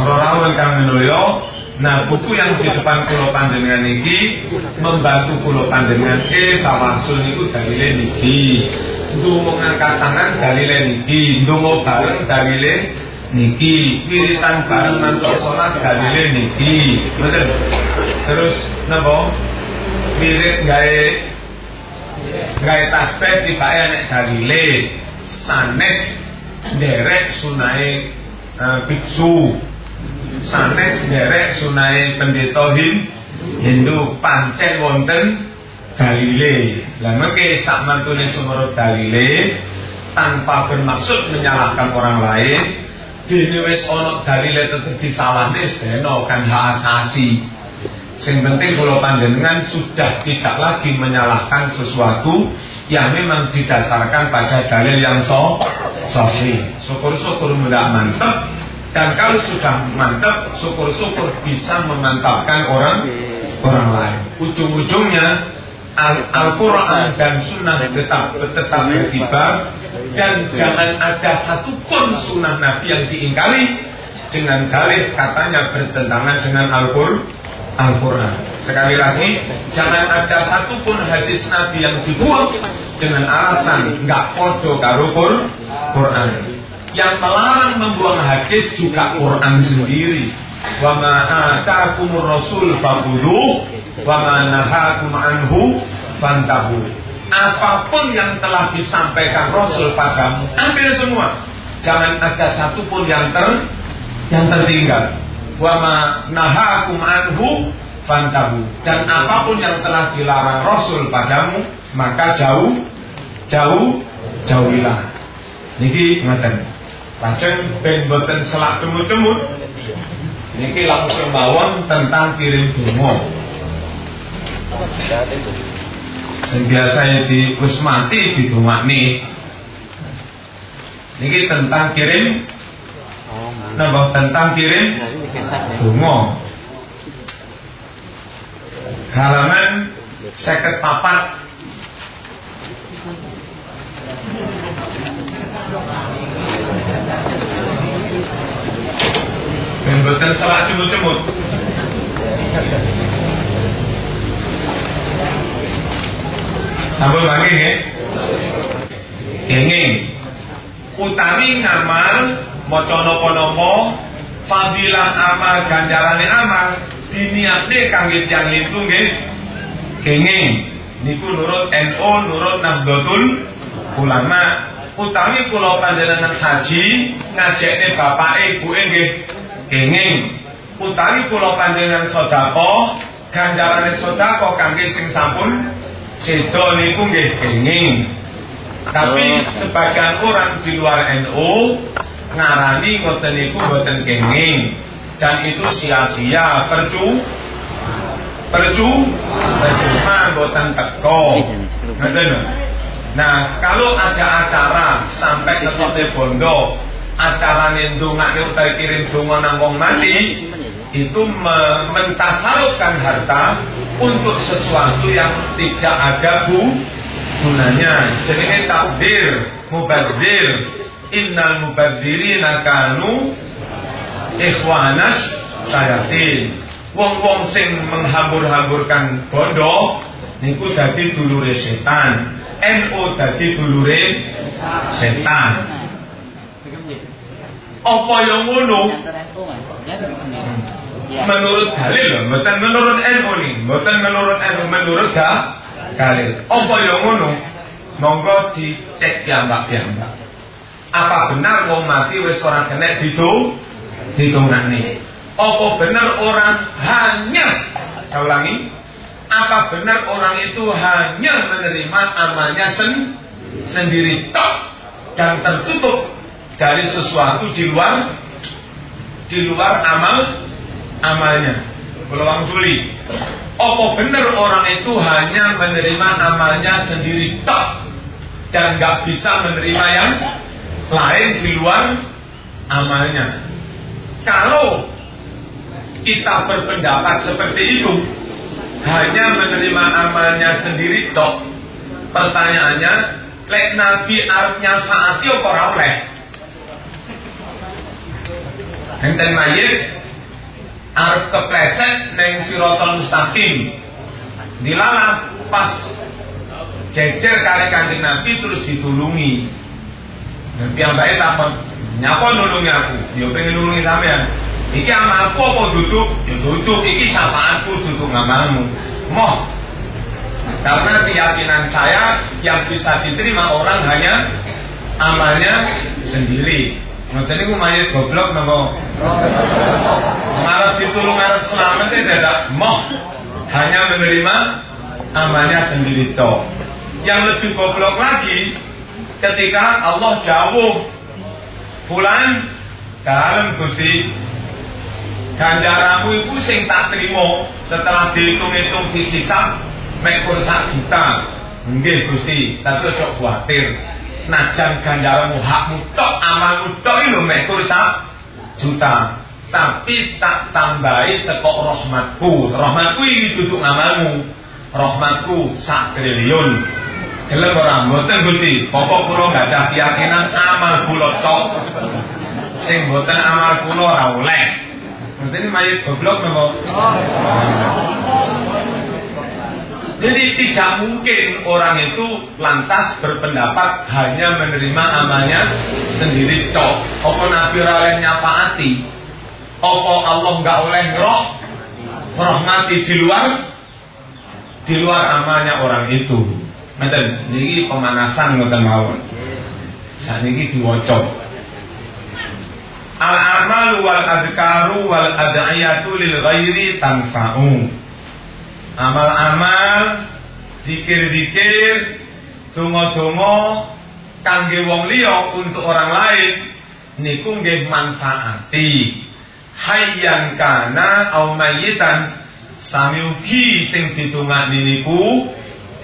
Para rawuh Nah buku yang di depan pulau panjenengan ini membantu pulau panjenengan ke tawasul itu dalile niki. Ndonga ngangkat tangan dalile niki, ndonga bareng dalile niki, wiritan bareng mantuk salat dalile niki. Betul. Terus napa? Wirid gawe gawe tasbih tibake nek dalile sanes derek sunai uh, biksu sanes derek sunai pendeta Hindu pancen wonten dalile. Lah mengke sak mantune sumur dalile tanpa bermaksud menyalahkan orang lain dene wis ana dalile tetep disalahne sedeno kan hak asasi. Sing penting kalau panjenengan sudah tidak lagi menyalahkan sesuatu yang memang didasarkan pada dalil yang so sahih. Syukur-syukur mudah mantap dan kalau sudah mantap, syukur-syukur bisa memantapkan orang orang lain. Ujung-ujungnya Al-Quran dan Sunnah tetap tetap berkibar. Dan jangan ada satupun Sunnah Nabi yang diingkari dengan dalih katanya bertentangan dengan Al-Quran. Sekali lagi, jangan ada satupun hadis Nabi yang dibuang dengan alasan nggak podo karo Quran yang melarang membuang hadis juga Quran sendiri. Wa ma ataakumur rasul faqulu wa ma nahakum anhu fantahu. Apa pun yang telah disampaikan Rasul padamu, ambil semua. Jangan ada satupun yang ter yang tertinggal. Wa ma nahakum anhu fantahu. Dan apa pun yang telah dilarang Rasul padamu, maka jauh jauh jauhilah. Niki ngaten. Lajeng ben boten selak cemut-cemut. Niki langsung mawon tentang kirim donga. Yang biasa di wis mati nih. Niki tentang kirim Nambah tentang kirim donga. Halaman seket papat Boten salah cemut-cemut. Sampun lagi nggih. Kenging utawi ngamal maca napa-napa fadilah amal ganjarane amal diniate kangge tiyang itu nggih. Niku nurut NU nurut Nahdlatul Ulama utawi kula panjenengan haji ngajekne bapak ibu nggih kenging utawi kula panjenengan sedekah ganjarane sedekah kangge sing sampun sedo niku nggih kenging tapi sebagian orang di luar NU ngarani ngoten niku boten kenging dan itu sia-sia percu percu percuma boten teko. Ngoten Nah, kalau ada acara sampai ke Kota Bondo, acara nendungan utai kirim dungo nangkong mati, itu mentasarufkan harta untuk sesuatu yang tidak ada bu gunanya. Jadi ini takdir, mubazir, innal mubadzirina kanu ikhwanas sayatin. Wong-wong sing menghambur-hamburkan bondo niku dadi dulure setan. NU dadi dulure setan. Apa yang ngono? Menurut dalil mboten menurut NU nih, mboten menurut NU menurut ga dalil. Apa yang ngono? Monggo dicek piyambak-piyambak. Apa benar wong mati wis ora kena ditu ditungani? Apa benar orang hanya saya ulangi apa benar orang itu hanya menerima amalnya sen sendiri tok dan tertutup dari sesuatu di luar di luar amal amalnya. Peluang Juli. Apa benar orang itu hanya menerima amalnya sendiri tok dan nggak bisa menerima yang lain di luar amalnya. Kalau kita berpendapat seperti itu, hanya menerima amalnya sendiri tok. Pertanyaannya, lek Nabi arabnya saat apa ora oleh? Enten mayit arep kepleset neng sirotol mustaqim. Dilalah pas jejer kali kanjeng Nabi terus ditulungi. Dan piyambake takon nyapa nulungi aku? Yo ya pengen nulungi sampean. Iki amalku apa duduk? Ya duduk iki syafaatku duduk ngamalmu. Moh karena keyakinan saya yang bisa diterima orang hanya amalnya sendiri Ngoten niku mayit goblok napa? Ngarep ditulung ngarep selamat itu tidak moh hanya menerima amalnya sendiri toh. Yang lebih goblok lagi ketika Allah jauh bulan dalam Gusti ganjaramu itu sing tak terima setelah dihitung-hitung disisap mek sak juta. Nggih Gusti, tapi ojo khawatir najan ganjaranmu hakmu tok amalmu tok lho mek juta. Tapi tak tambahi teko rahmatku. Rahmatku iki duduk amalmu. Rahmatku sak triliun. Gelem ora? Mboten Gusti. Apa kula gak ada keyakinan amal kula tok. Sing mboten amal kula ora oleh. Mungkin mayit goblok napa? Jadi tidak mungkin orang itu lantas berpendapat hanya menerima amalnya sendiri cok. Apa Nabi oleh nyapaati? Apa Allah nggak oleh roh rahmati di luar di luar amalnya orang itu. Nanti ini pemanasan ngoten mawon. Ini diwacok. Al amal wal adkaru wal ad'iyatu lil ghairi tanfa'u amal-amal dikir-dikir donga-donga kangge wong liya untuk orang lain niku nggih manfaati. Hayyan kana au mayitan sami ugi sing ditungani niku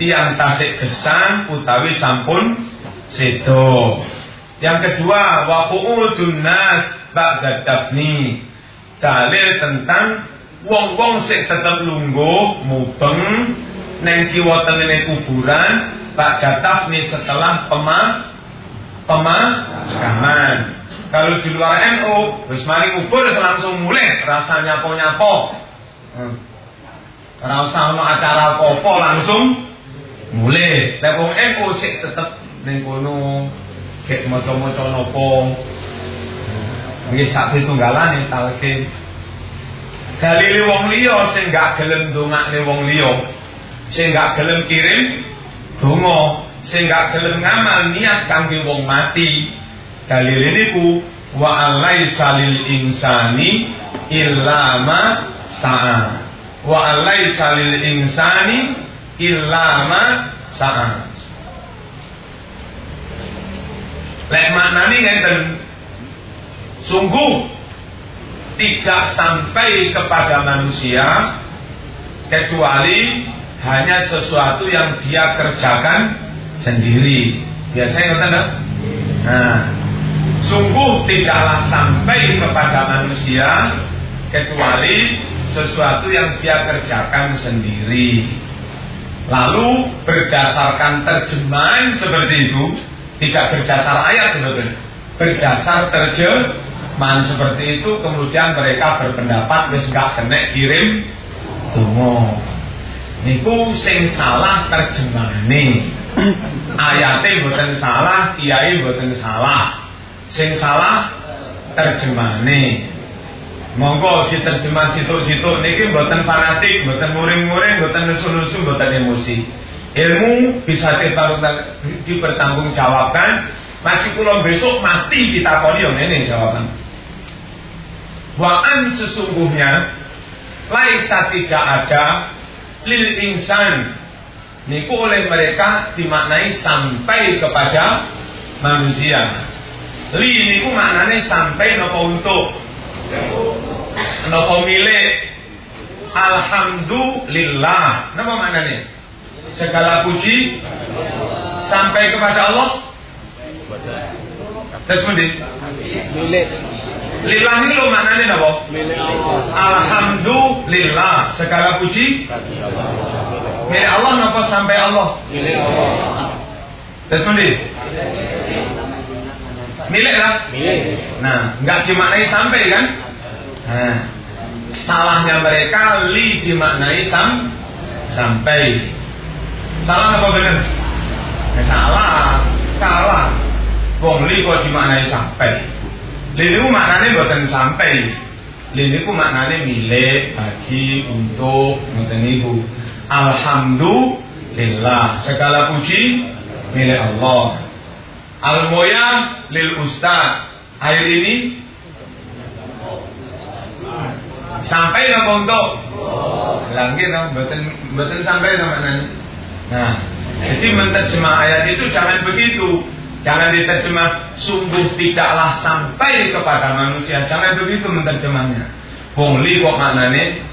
tiang tasik gesang utawi sampun sedo. Yang kedua wa qu'udun nas ba'da dafni. Dalil tentang wong-wong sing tetep lungguh mubeng neng kiwa tengene kuburan Gataf nih setelah pema pemakaman. Kalau di luar NU, wis mari kubur langsung mulai rasa nyapo-nyapo. Hmm. Rasa ono acara apa langsung mulai. Lah wong NU sik tetep ning kono kek maca-maca napa. Nggih sak pitunggalane talke dalile wong liya sing gak gelem ndongakne wong liya. Sing gak gelem kirim donga. Sing gak gelem ngamal niat kangge wong mati. Dalile niku wa alaisa lil insani illa ma sa'a. Wa alaisa lil insani illa ma sa'a. Lek maknane ngeten sungguh tidak sampai kepada manusia kecuali hanya sesuatu yang dia kerjakan sendiri. Biasanya kata Nah, sungguh tidaklah sampai kepada manusia kecuali sesuatu yang dia kerjakan sendiri. Lalu berdasarkan terjemahan seperti itu, tidak berdasar ayat berdasar terjemahan man seperti itu kemudian mereka berpendapat wis gak kena kirim donga. Niku sing salah terjemahane. Ayate mboten salah kiai mboten salah. Sing salah terjemahane. Monggo diterjemah situ-situ niki mboten fanatik mboten muring-muring mboten nesu-nesu mboten emosi. Ilmu bisa dipertanggungjawabkan. Masih pulang besok mati ditakoni yang ini jawaban Wa'an sesungguhnya Laisa tidak ada Lil insan. Niku oleh mereka dimaknai sampai kepada manusia. Li niku maknanya sampai nopo untuk? Nopo milik. Alhamdulillah. Nama maknanya Segala puji Sampai kepada Allah. Terus Milik Lillah ini lo maknanya apa? Alhamdulillah. Segala puji milik Allah napa sampai Allah? Milik Allah. Terus Milik lah. Milik. Nah, nggak dimaknai sampai kan? Nah, salahnya mereka li dimaknai sam sampai. Salah apa benar? Ya, salah, salah. Wong li kok dimaknai sampai. Li itu maknanya bukan sampai. Li itu maknanya milik bagi untuk ngoten niku. Alhamdulillah segala puji milik Allah. Al-Moya lil Ustad. Air ini sampai napa untuk? Lagi dong, betul betul sampai nama Nah, jadi menerjemah ayat itu jangan begitu. Jangan diterjemah sungguh tidaklah sampai kepada manusia. Jangan begitu menerjemahnya. Bongli kok maknanya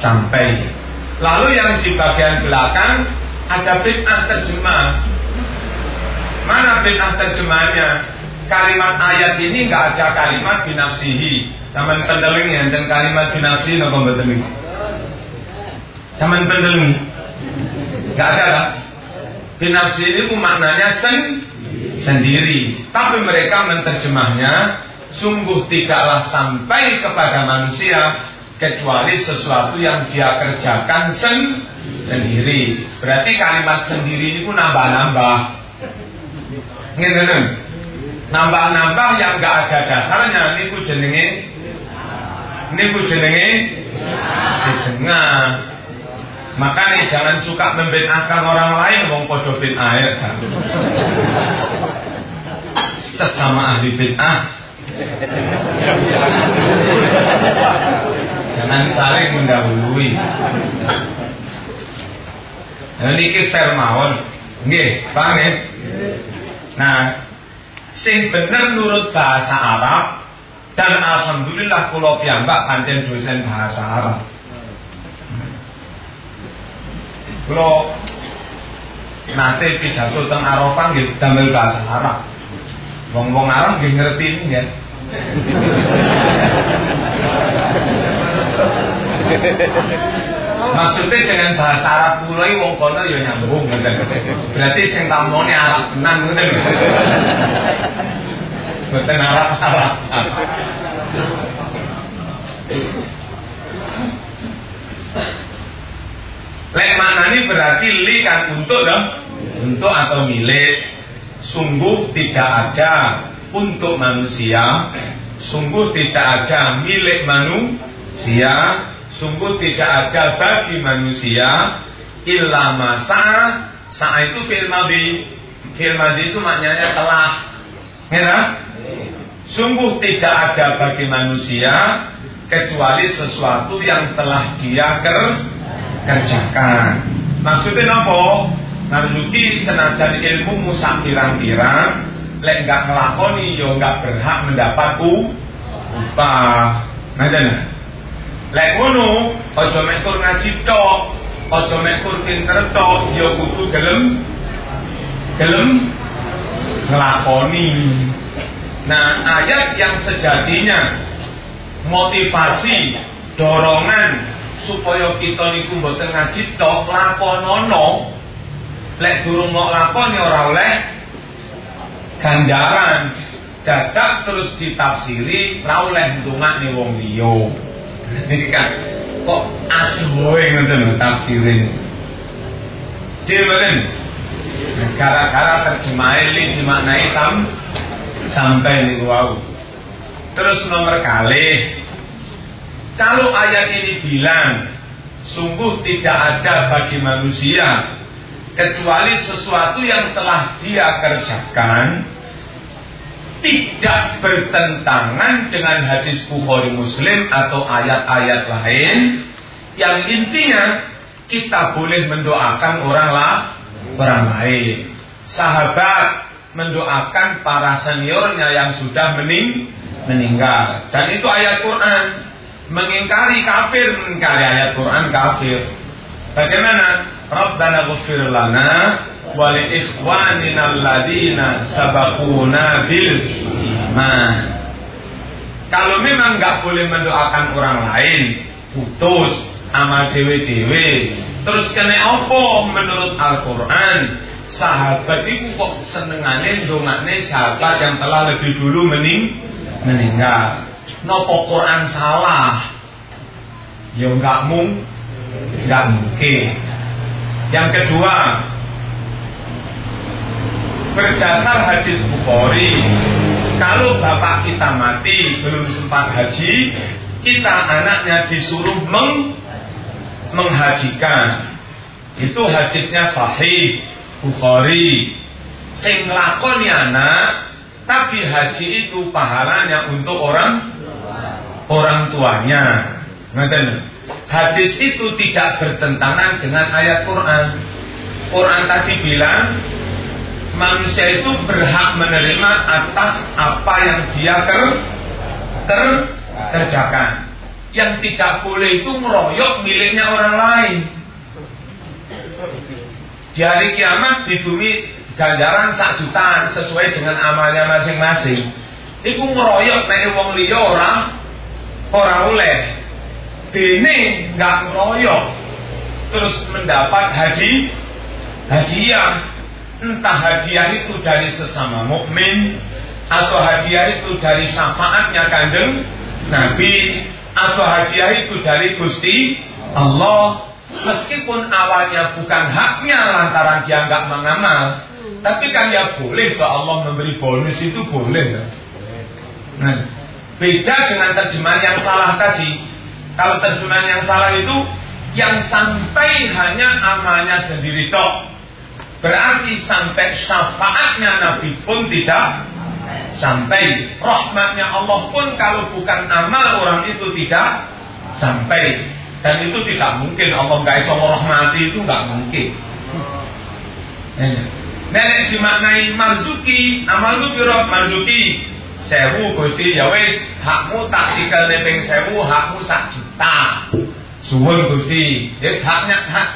sampai. Lalu yang di bagian belakang ada bid'ah terjemah. Mana bid'ah terjemahnya? Kalimat ayat ini nggak ada kalimat binafsihi. Taman pendelengnya dan kalimat binafsihi nopo betul Taman pendeleng. Nggak ada kan? Binafsihi itu maknanya sen sendiri. Tapi mereka menerjemahnya sungguh tidaklah sampai kepada manusia kecuali sesuatu yang dia kerjakan sen sendiri. Berarti kalimat sendiri itu nambah-nambah. Ngene Nambah-nambah yang enggak ada dasarnya niku jenenge niku jenenge dengar. Makanya jangan suka membid'ahkan orang lain wong padha bid'ah ya. Sesama ahli bid'ah. Jangan saling mendahului. Nah, niki fair mawon. Nggih, paham? Nah, sing bener nurut bahasa Arab dan alhamdulillah kula piyambak pancen dosen bahasa Arab. Kula nate pidato teng Arafah nggih damel bahasa Arab. Wong-wong Arab nggih ngerti ya. Maksudnya dengan bahasa Arab mulai wong kono ya nyambung ngoten. Berarti sing tamone Arab tenan ngoten. Mboten Arab Arab. Lek manani berarti li kan untuk dong, untuk atau milik. Sungguh tidak ada untuk manusia, sungguh tidak ada milik manusia, sungguh tidak ada bagi manusia. Illa masa saat itu fil madhi. Itu maknanya telah. Ya sungguh tidak ada bagi manusia kecuali sesuatu yang telah dia ker kerjakan maksudnya apa Marzuki senajan ilmu musak pirang-pirang lek nggak ngelakoni yo nggak berhak mendapat upah. Nah Lek ngono, aja mek tur ngaji tok, aja mek tur pinter tok, ya kudu gelem gelem ngelakoni. Nah, ayat yang sejatinya motivasi, dorongan supaya kita niku mboten ngaji tok lakonono. Lek durung mau lakoni ora oleh ganjaran. Dadak terus ditafsiri ra oleh ndongakne wong liya. Niki kan kok aduh ngoten lho tafsirin. Dhewe Gara-gara terjemah ini dimaknai sam sampai niku wau. Terus nomor kali kalau ayat ini bilang sungguh tidak ada bagi manusia kecuali sesuatu yang telah dia kerjakan tidak bertentangan dengan hadis Bukhari Muslim atau ayat-ayat lain yang intinya kita boleh mendoakan orang lah, orang lain. Sahabat mendoakan para seniornya yang sudah mening, meninggal. Dan itu ayat Quran. Mengingkari kafir, mengingkari ayat Quran kafir. Bagaimana? Rabbana ghufir lana wali ikhwanina alladina sabakuna bil iman. Kalau memang nggak boleh mendoakan orang lain, putus sama dewe-dewe. Terus kena opo menurut Al-Quran? sahabat itu kok senengane dongane sahabat yang telah lebih dulu mening meninggal. Nopo Quran salah? Ya enggak mung, enggak mungkin. Yang kedua, berdasar hadis Bukhari, kalau bapak kita mati belum sempat haji, kita anaknya disuruh meng menghajikan. Itu hadisnya sahih Bukhari. Sing lakoni anak tapi haji itu pahalanya untuk orang orang tuanya. Ngerti? Hadis itu tidak bertentangan dengan ayat Quran. Quran tadi bilang manusia itu berhak menerima atas apa yang dia ker, ter, kerjakan. Yang tidak boleh itu meroyok miliknya orang lain. Di hari kiamat di bumi ganjaran sak jutaan sesuai dengan amalnya masing-masing. Iku meroyok nek wong liya ora ora oleh. Dene nggak meroyok terus mendapat haji hadiah. Entah hadiah itu dari sesama mukmin atau hadiah itu dari syafaatnya kanjeng Nabi atau hadiah itu dari Gusti Allah. Meskipun awalnya bukan haknya lantaran dia nggak mengamal tapi kan ya boleh kalau Allah memberi bonus itu boleh. Nah beda dengan terjemahan yang salah tadi kalau terjemahan yang salah itu yang sampai hanya amalnya sendiri toh Berarti sampai syafaatnya Nabi pun tidak sampai. Rahmatnya Allah pun kalau bukan amal orang itu tidak sampai. Dan itu tidak mungkin Allah nggak iso rahmati itu nggak mungkin. Nenek dimaknai marzuki, amal itu biro marzuki. Sewu gusti ya wis hakmu tak tinggal nepeng sewu hakmu sak juta. Suwun gusti, ya haknya hak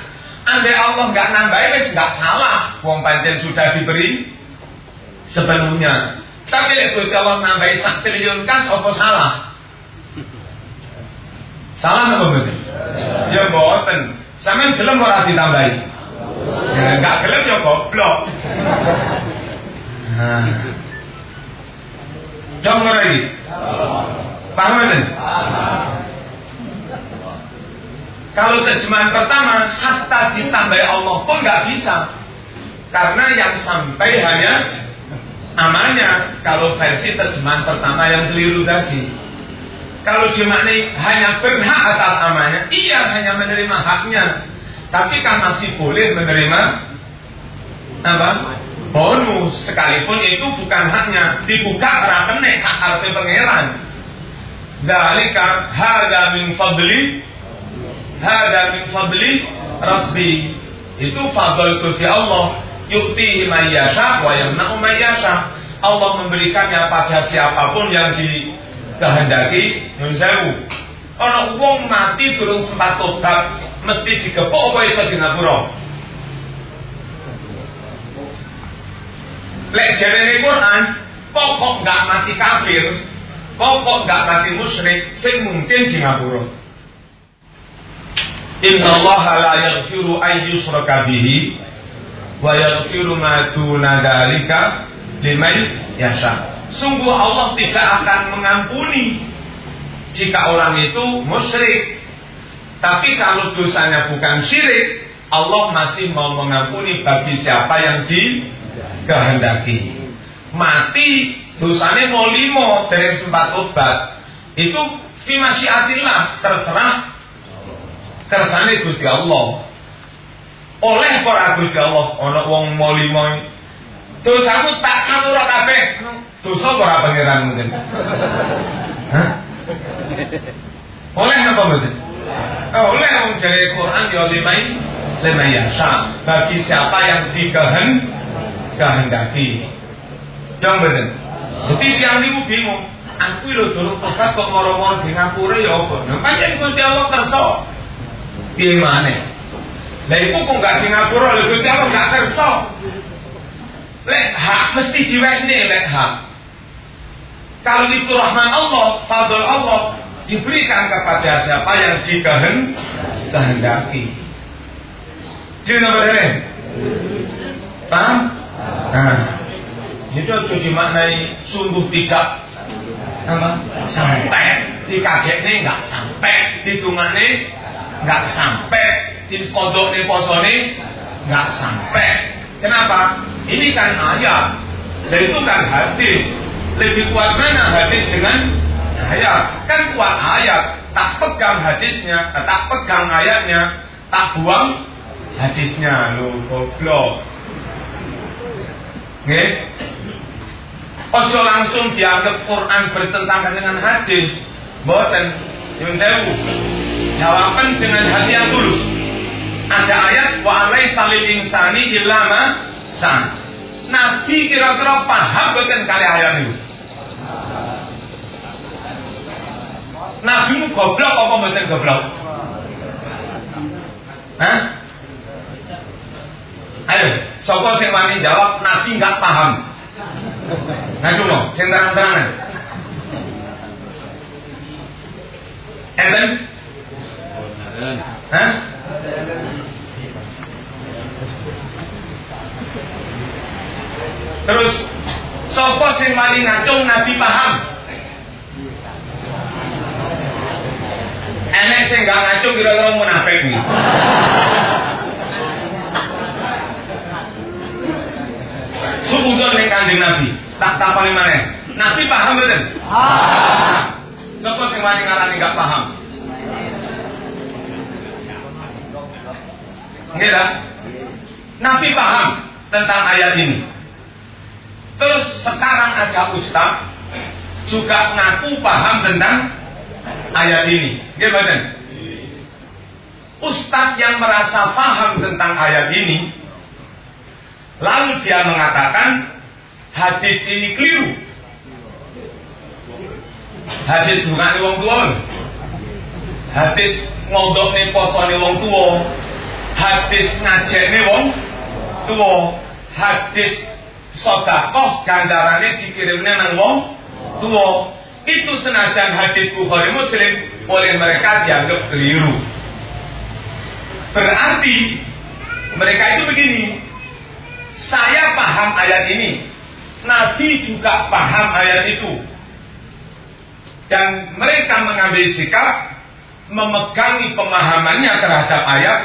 Andai Allah nggak nambahin, wes nggak salah. Wong pancen sudah diberi sepenuhnya. Tapi lek Gusti Allah nambahin sak triliun kas apa salah? Salah apa betul? Ya boten. Sampeyan gelem ora ditambahi. Ya enggak gelem ya goblok. Nah. Jangan lagi. Paham kan? Kalau terjemahan pertama, hatta ditambahi Allah pun nggak bisa. Karena yang sampai hanya amalnya. Kalau versi terjemahan pertama yang keliru tadi. Kalau dimaknai hanya berhak atas amalnya, iya hanya menerima haknya. Tapi kan masih boleh menerima apa? Bonus sekalipun itu bukan haknya. Dibuka rakenek hak arti pangeran. Dalika hada min fadli. Hada min fadli rabbi. Itu fadl Gusti Allah. Yukti mayyasha wa yamna'u mayyasha Allah memberikannya pada siapa pun yang dikehendaki nyun sewu. Ana wong mati durung sempat tobat mesti digepok apa iso di ngapura lek jarene Quran pokok gak mati kafir pokok gak mati musyrik sing mungkin di ngapura Inna Allah la yaghfiru an yushraka bihi wa yaghfiru ma duna dzalika liman yasha. Sungguh Allah tidak akan mengampuni jika orang itu musyrik. Tapi kalau dosanya bukan syirik, Allah masih mau mengampuni bagi siapa yang dikehendaki. Mati dosanya mau limo dari sempat obat. Itu fi masyiatillah terserah kersane Gusti Allah. Oleh para Gusti Allah ana wong molimo dosamu tak ngapura kabeh. Dosa ora pangeran mungkin. Hah? Oleh apa mboten? Oh, oleh wong jare Quran ya limai limai yasa bagi siapa yang dikehen kehendaki. Jangan bener. Jadi tiang niku bingung. Aku lho durung tobat kok moro-moro di ngapura ya apa? Nah, pancen Gusti Allah kersa piye maneh Lah iku kok gak Singapura lho Gusti Allah gak kersa. Lek hak mesti diwesne lek hak. Kalau itu rahman Allah, fadl Allah diberikan kepada siapa yang dikehendaki. Dina beren. Paham? Nah, itu jadi maknai sungguh tidak apa? Sampai nih nggak sampai nih nggak sampai di kodok posone nggak sampai. Kenapa? Ini kan ayat, dan itu kan hadis. Lebih kuat mana hadis dengan ayat? Kan kuat ayat, tak pegang hadisnya, tak pegang ayatnya, tak buang hadisnya. Lu goblok. Nggih. Ojo langsung dianggap Quran bertentangan dengan hadis. Boten. Yang saya jawaban dengan hati yang tulus. Ada ayat wa alai salil insani ilama san. Nabi kira-kira paham boten kali ayat itu. Nabi mu goblok apa boten goblok? Hah? Ayo, sapa sing wani jawab Nabi nggak paham. Nah cuma, sing terang-terangan. Enten? Hah? Terus sapa sing wani ngacung Nabi paham? Enek sing gak ngacung kira-kira munafik nih. Suudon ning Kanjeng Nabi. Tak tapani mana? Nabi paham betul? Paham. Sapa sing wani ngarani gak paham? Nggih Nabi paham tentang ayat ini. Terus sekarang ada ustaz juga ngaku paham tentang ayat ini. Gimana? Ustadz yang merasa paham tentang ayat ini Lalu dia mengatakan hadis ini keliru. Hadis bukan wong tua. Hadis ngondok nih posone wong tua. Hadis ngajene wong tua. Hadis sodakoh gandarannya dikirimnya nang wong tua. Itu senajan hadis Bukhari Muslim oleh mereka dianggap keliru. Berarti mereka itu begini, saya paham ayat ini. Nabi juga paham ayat itu. Dan mereka mengambil sikap memegangi pemahamannya terhadap ayat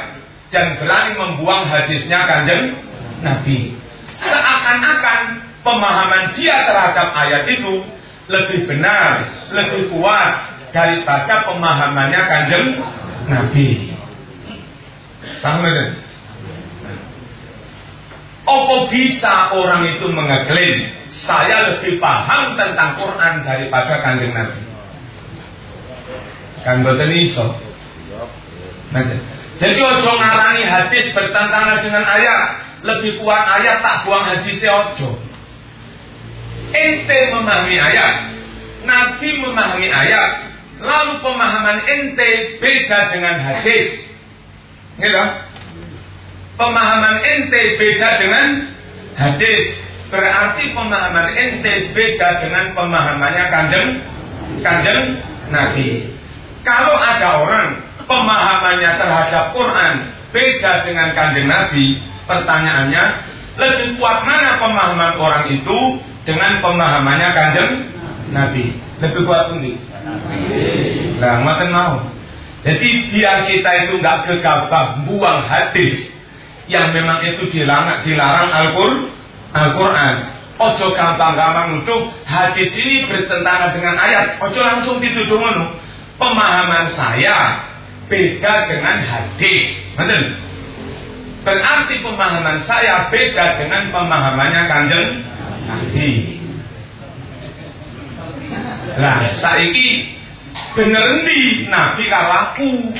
dan berani membuang hadisnya kanjeng Nabi. Seakan-akan pemahaman dia terhadap ayat itu lebih benar, lebih kuat daripada pemahamannya kanjeng Nabi. Paham apa bisa orang itu mengeklaim saya lebih paham tentang Quran daripada kanjeng Nabi? Kan boten iso. Jadi ojo ngarani hadis bertentangan dengan ayat, lebih kuat ayat tak buang hadisnya ojo. Ente memahami ayat, Nabi memahami ayat, lalu pemahaman ente beda dengan hadis. Gitu? Pemahaman ente beda dengan hadis. Berarti pemahaman ente beda dengan pemahamannya kanjeng kanjeng Nabi. Kalau ada orang pemahamannya terhadap Quran beda dengan kanjeng Nabi, pertanyaannya lebih kuat mana pemahaman orang itu dengan pemahamannya kanjeng Nabi? Lebih kuat pundi? Nah, mau. Jadi biar kita itu nggak gegabah buang hadis, yang memang itu dilarang, dilarang Al-Quran. Ojo gampang-gampang nuduh hadis ini bertentangan dengan ayat. Ojo langsung dituduh ngono. Pemahaman saya beda dengan hadis. Betul? Berarti pemahaman saya beda dengan pemahamannya kanjeng Nabi. Lah, saiki bener di Nabi kalaku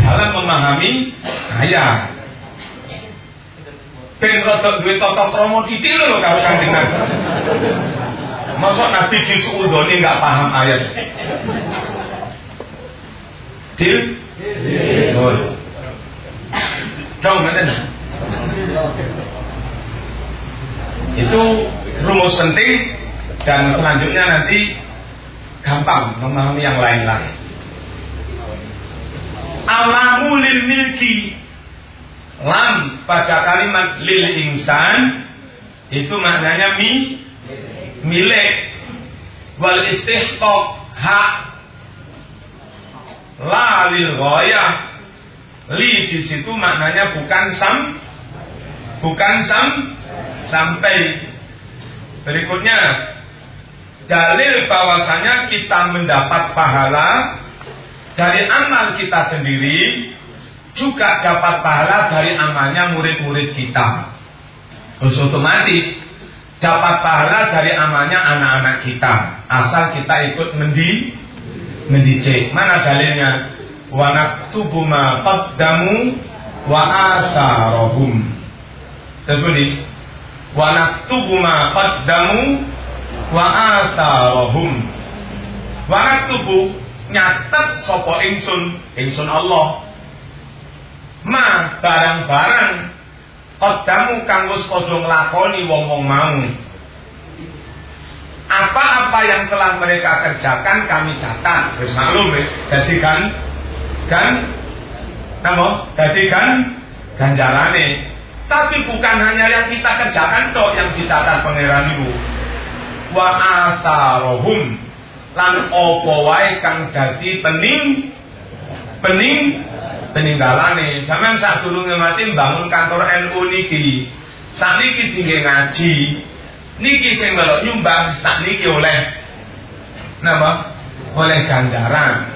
dalam memahami ayat ben rada duwe tata krama titik lho karo Nabi. Masa Nabi disuudoni nggak paham ayat. Dil? Dil. Dong, ngeten. Itu rumus penting dan selanjutnya nanti gampang memahami yang lain-lain. Alamu lil milki lam pada kalimat lil insan itu maknanya mi milik. Wal istihqaq hak. La lil ghayah li di situ maknanya bukan sam bukan sam sampai. Berikutnya dalil bahwasanya kita mendapat pahala dari amal kita sendiri juga dapat pahala dari amalnya murid-murid kita. Terus otomatis dapat pahala dari amalnya anak-anak kita asal kita ikut mendi mendicek. Mana dalilnya? Wa naktubu ma qaddamu wa. Terus Wa naktubu ma qaddamu wa asarahum. Wa naktubu nyatet sapa ingsun, ingsun Allah ma barang-barang kodamu kang wis padha nglakoni wong-wong mau. Apa-apa yang telah mereka kerjakan kami catat. Wis maklum wis. Dadi kan kan napa dadi kan ganjarane. Tapi bukan hanya yang kita kerjakan toh yang dicatat pangeran ibu. Wa asarohum lan apa wae kang dadi pening pening peninggalane. Sampean sak durunge mati bangun kantor NU niki. Sakniki tinggi ngaji. Niki sing melok nyumbang sakniki oleh napa? Oleh ganjaran.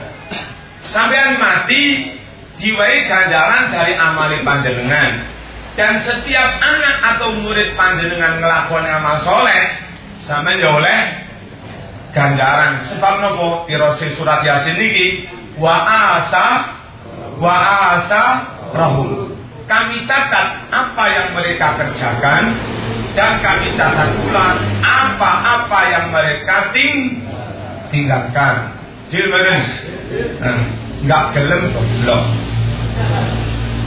Sampean mati jiwai ganjaran dari amali panjenengan. Dan setiap anak atau murid panjenengan ngelakukan amal soleh sampean ya oleh ganjaran. Sebab nopo pirose surat yasin niki wa asa wa asa rahul. Kami catat apa yang mereka kerjakan dan kami catat pula apa-apa yang mereka ting tinggalkan. Deal beren? Enggak gelem belum.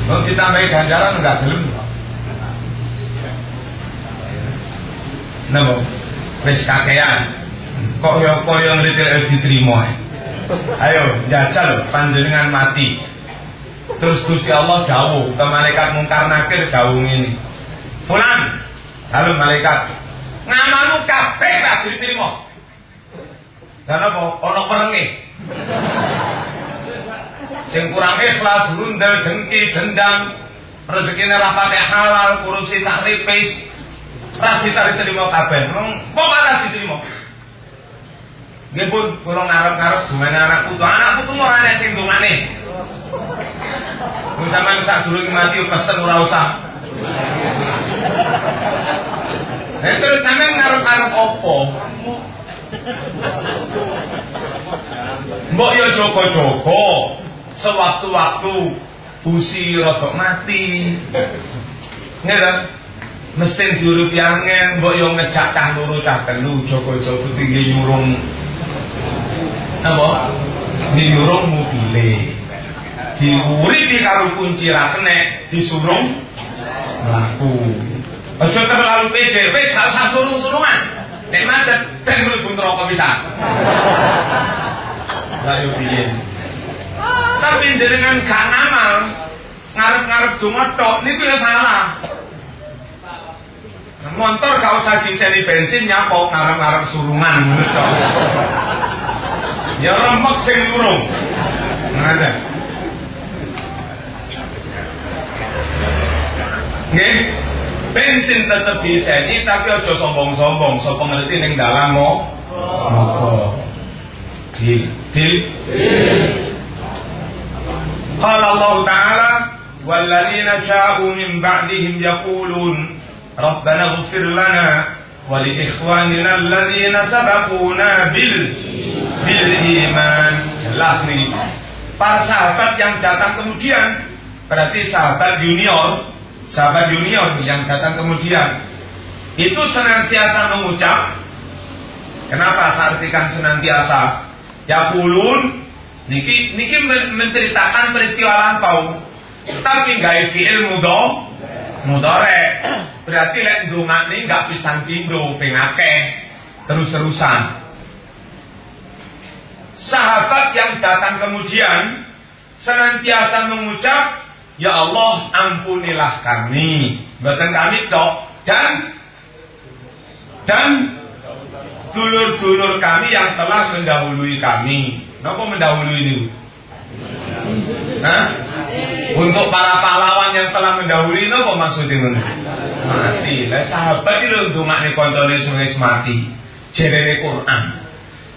Kalau kita main ganjaran enggak gelem. Napa? Wis kakean. Kok yo koyo nglitir diterima. Ayo jajal panjenengan mati. Terus Gusti Allah jauh ke malaikat mungkar nakir jauh ini. Fulan, lalu malaikat ngamamu kabeh ra diterima. Dan apa? Ono perenge. Sing kurang ikhlas, rundel, dengki, dendam, rezekine ra halal, kurusi sak ripis, ra diterima kabeh. Kok ora diterima? Nggih pun kula ngarep-ngarep gimana anak putu. Anak putu ora ana sing dongane. Wong sampean sak durung mati pesen ora usah. Nek terus sampean ngarep-arep apa? Mbok yo joko-joko sewaktu-waktu busi rada mati. Ngerti? Mesin diurupi angin, mbok yo ngejak cah loro cah telu joko-joko tinggi nyurung. Apa? Nyurung mobile diuriti karo kunci ra kene disurung mlaku. Aja terlalu pede wis gak usah surung-surungan. Nek macet ben mlebu neraka bisa. Lah yo piye? Tapi jenengan gak ngamal ngarep-ngarep donga tok niku ya salah. Motor gak usah diseni bensin nyapok ngarep-ngarep surungan Ya remek sing lurung. Ngono Nggih. Bensin tetep diseni tapi aja sombong-sombong, sapa ngerti ning dalam mo. Moko. Dil, dil. Qala Allah Ta'ala والذين جاءوا من بعدهم يقولون ربنا اغفر لنا ولإخواننا الذين سبقونا bil bil iman jelas nih para sahabat yang datang kemudian berarti sahabat junior sahabat junior yang datang kemudian. Itu senantiasa mengucap kenapa saya artikan senantiasa? Ya pulun niki niki menceritakan peristiwa lampau. Tapi nggak fiil mudo mudore berarti lek ndungan ini nggak bisa tindo pengake terus terusan sahabat yang datang kemudian senantiasa mengucap Ya Allah ampunilah kami. Bukan kami tok dan dan dulur-dulur kami yang telah mendahului kami. Kenapa mendahului ini? Hah? Untuk para pahlawan yang telah mendahului apa maksudnya? Mati. Lah sahabat itu untuk makni koncone sing mati. Jerene Quran.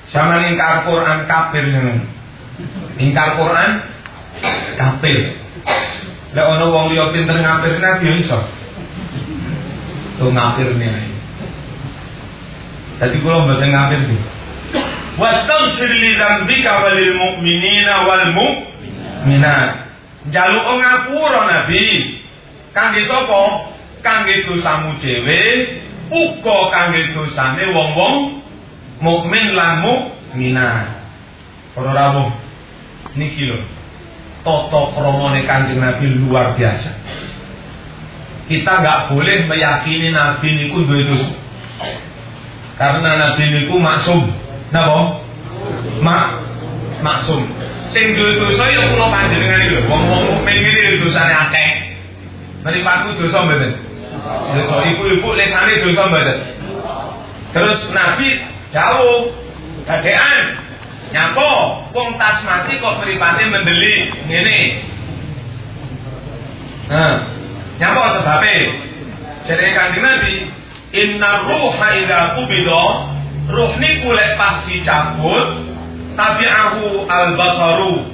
Sama ingkar Quran kafir Ingkar Quran kafir. Lah ono wong liya pinter ngapir nabi iso. Tuh ngapirne ae. Dadi kula mboten ngapir iki. Wastaghfir li dzambika walil mu'minina wal mu'minat. Jaluk ngapura Nabi. Kangge sapa? Kangge dosamu dhewe, uga kangge dosane wong-wong mukmin lan mukminat. Para rawuh niki lho toto kromone kanjeng Nabi luar biasa. Kita nggak boleh meyakini Nabi niku duwe dosa. Karena Nabi niku maksum. Napa? Mak maksum. Sing duwe dosa ya kula panjenengan iki lho. Wong-wong mukmin iki dosane akeh. Mripatku dosa mboten? Dosa ibu-ibu lesane dosa mboten? Terus Nabi jauh gadean Nyapa wong tas mati kok mripate mendeli ngene. Nah, nyapa sebabe? Jadi kanjeng Nabi, inna ruha idza qubida, ruh niku lek pas dicabut, tabi'ahu al-basaru,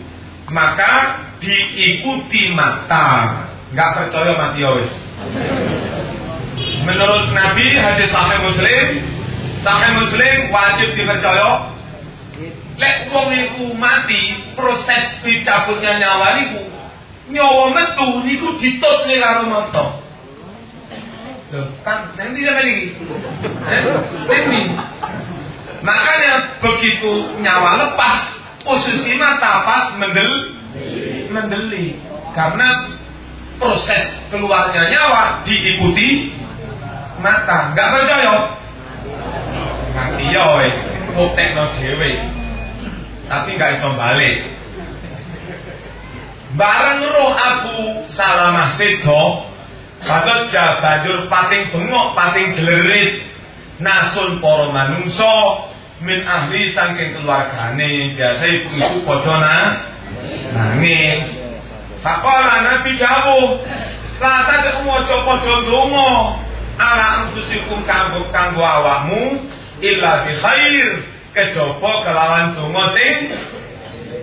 maka diikuti mata. Enggak percaya mati ya wis. Menurut Nabi hadis Sahih Muslim, Sahih Muslim wajib dipercaya Lek wong niku mati, proses dicabutnya nyawa niku nyawa metu niku ditutne karo mata. Loh, kan nanti sampai lagi. Ini. Makanya begitu nyawa lepas, posisi mata pas mendel, mendeli. Karena proses keluarnya nyawa diikuti mata. Gak percaya? Mati ya, buktekno dhewe tapi nggak iso balik. Bareng roh Abu Salamah Sedo, Bagot banjur pating bengok, pating jelerit, nasun poro manungso, min ahli saking keluargane, biasa ibu-ibu podona, nangis. Fakola Nabi jauh, lata ke mojo podo dongo, ala antusikum kanggo kanggo awakmu, illa bi khair, kejaba kelawan donga sing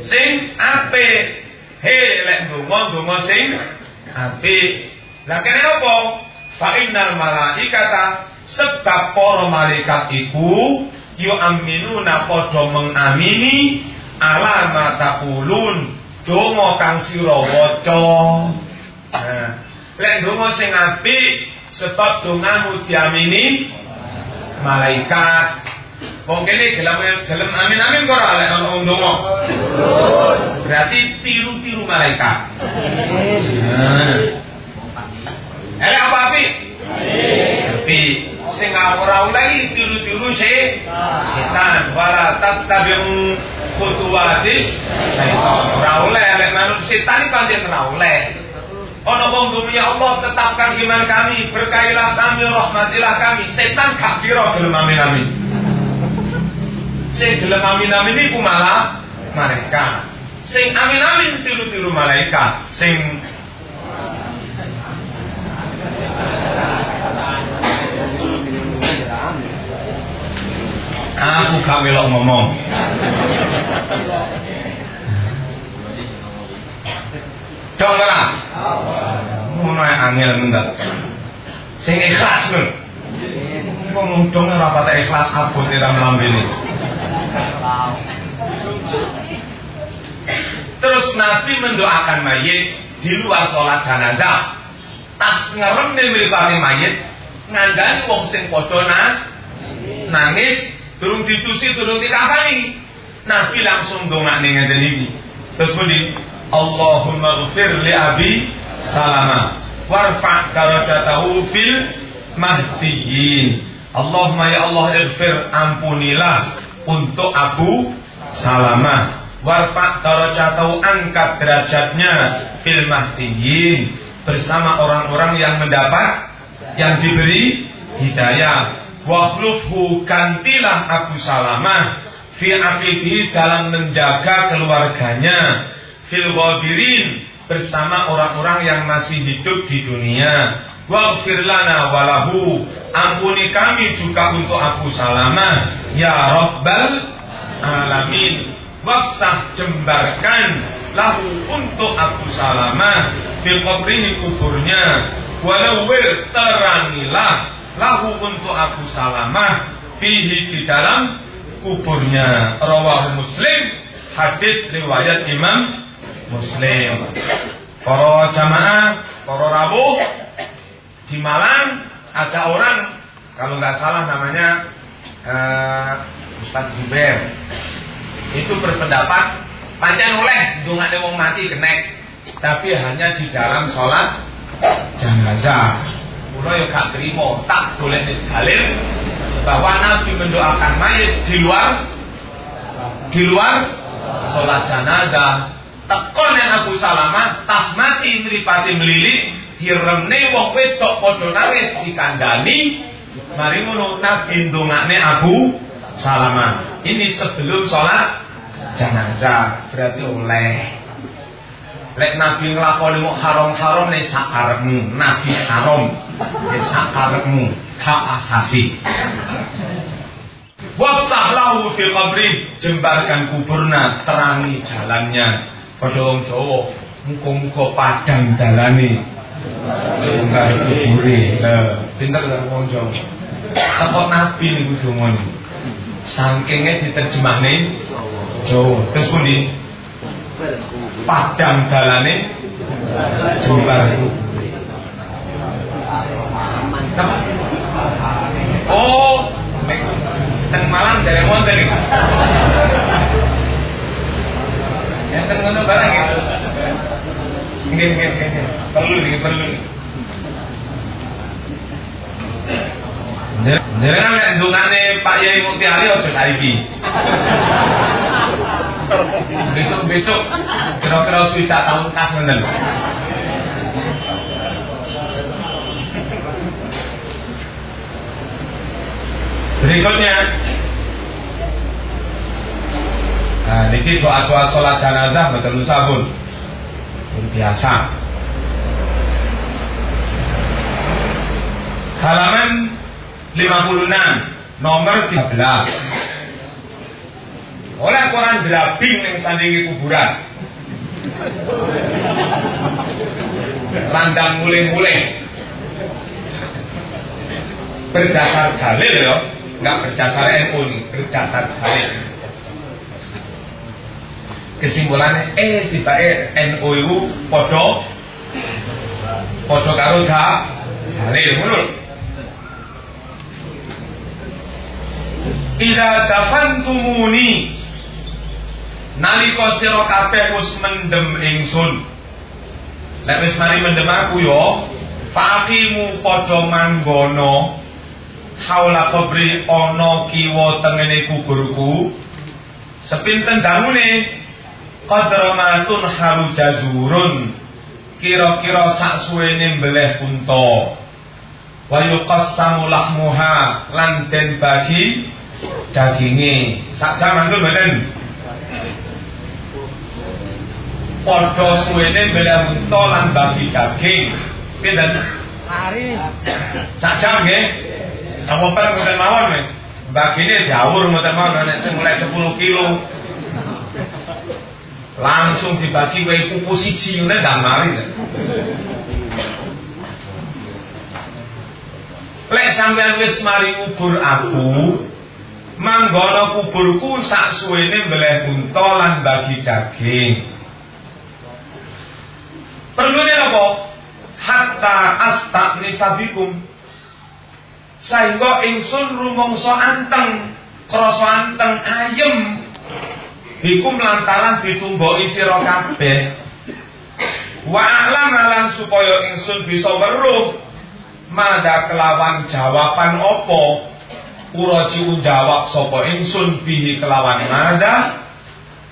sing apik. He lek donga donga sing apik. Lah kene apa? Fa innal malaikata sebab para malaikat iku yu aminuna padha mengamini ala ma taqulun donga kang sira waca. Nah, lek donga sing apik sebab dongamu diamini malaikat Wong kene gelem amin amin kok ora lek ono ndonga. Berarti tiru-tiru malaikat. Eh apa api? Tapi sing ora oleh tiru-tiru se setan wala tattabi'u khutuwatis syaitan. Ora oleh lek manut setan iki pancen ora oleh. Ono wong ya Allah tetapkan iman kami, berkailah kami, rahmatilah kami. Setan kira gelem amin amin. Sing gelem amin-amin iku malah mereka. Sing amin-amin tiru-tiru malaikat. Sing Aku gak melok ngomong. Dong ora? Ngono angel mendak. Sing ikhlas lho. Wong dong ora patek ikhlas abot ira mlambene. Terus Nabi mendoakan mayit di luar sholat jenazah. Tas ngerem nih miripane mayit ngandani wong sing padha nangis turun ditusi turun dikafani. Nabi langsung dongakne ngeten iki. Terus muni Allahumma ghfir li abi salama warfa darajatahu fil mahdiyin. Allahumma ya Allah ighfir ampunilah untuk Abu Salamah. Warfa darajatau angkat derajatnya fil mahdiyin. Bersama orang-orang yang mendapat yang diberi hidayah. Wakhlufhu gantilah Abu Salamah. Fi aqibihi dalam menjaga keluarganya. Fil bersama orang-orang yang masih hidup di dunia. Waghfir lana walahu ampuni kami juga untuk Abu Salamah ya Rabbal alamin. Wafsah jembarkan lahu untuk Abu Salamah di qabrihi kuburnya. Walau terangilah lahu untuk Abu Salamah fihi di dalam kuburnya. Rawahu Muslim. Hadis riwayat Imam Muslim. Para jamaah para rawuh di Malang ada orang kalau nggak salah namanya uh, Ustadz Zubair. Itu berpendapat panjang oleh ada wong mati kenek. Tapi hanya di dalam sholat jenazah. Kulo ya gak terima, tak boleh dalil bahwa Nabi mendoakan mayit di luar di luar sholat jenazah. Tekon yang Abu Salamah tas mati mripate melili diremne wong wedok padha nangis dikandani mari ngono Nabi Abu Salamah. Ini sebelum sholat jenazah berarti oleh Lek Nabi nglakoni mok haram-haram nek sakarepmu, Nabi haram. Nek sakarepmu, hak asasi. Wasah lahu fi qabri, jembarkan kuburna, terangi jalannya. Padha wong Jawa, muga-muga padang dalane. Kubure. Lah, pinter kan wong Jawa. Teko Nabi niku dongane. Sangkenge diterjemahne Jawa. Terus pundi? padang dalane jembar Oh, teng malam dari wonten iki. Enten ngono barang ya. Nggih nggih nggih. Perlu iki perlu. Jenengan nek ndungane Pak Yai Muktiari aja saiki. Besok-besok kira-kira sudah tahun kas ngenen. Berikutnya Nah, ini doa-doa sholat jenazah betul sabun biasa. Halaman 56 nomor 13 oleh koran drabing yang sandingi kuburan. Landang mulai-mulai. Berdasar dalil ya, nggak berdasar NU berdasar dalil. Kesimpulannya eh tiba eh NU itu podo podo karo dalil menurut Ila dafantumuni nalika sira kabeh mendem ingsun. Lek mari mendem aku yo faqimu padha manggono haula kubri ana kiwa tengene kuburku sepinten dangune qadramatun haru jazurun kira-kira sak suwene mbeleh unta wa yuqassamu lahmuha lan den bagi daginge sak jaman lho mboten padha suwene bela unta lan bagi daging. Pinten? Hari. Sak jam nggih. Apa perang mboten mawon nggih. Bagine diawur mboten mawon nek mulai 10 kilo. Langsung dibagi wae pupu siji ngene ndang mari. Lek sampean wis mari kubur aku, manggono kuburku sak suwene mbeleh unta lan bagi daging. Perlunya apa? Hatta astak nisabikum. Sehingga ingsun rumongso anteng, krasa anteng ayem. Hikum lantaran ditumbuhi sira kabeh. Wa alam alam supaya ingsun bisa weruh mada kelawan jawaban opo Uraji jawab sapa ingsun bihi kelawan mada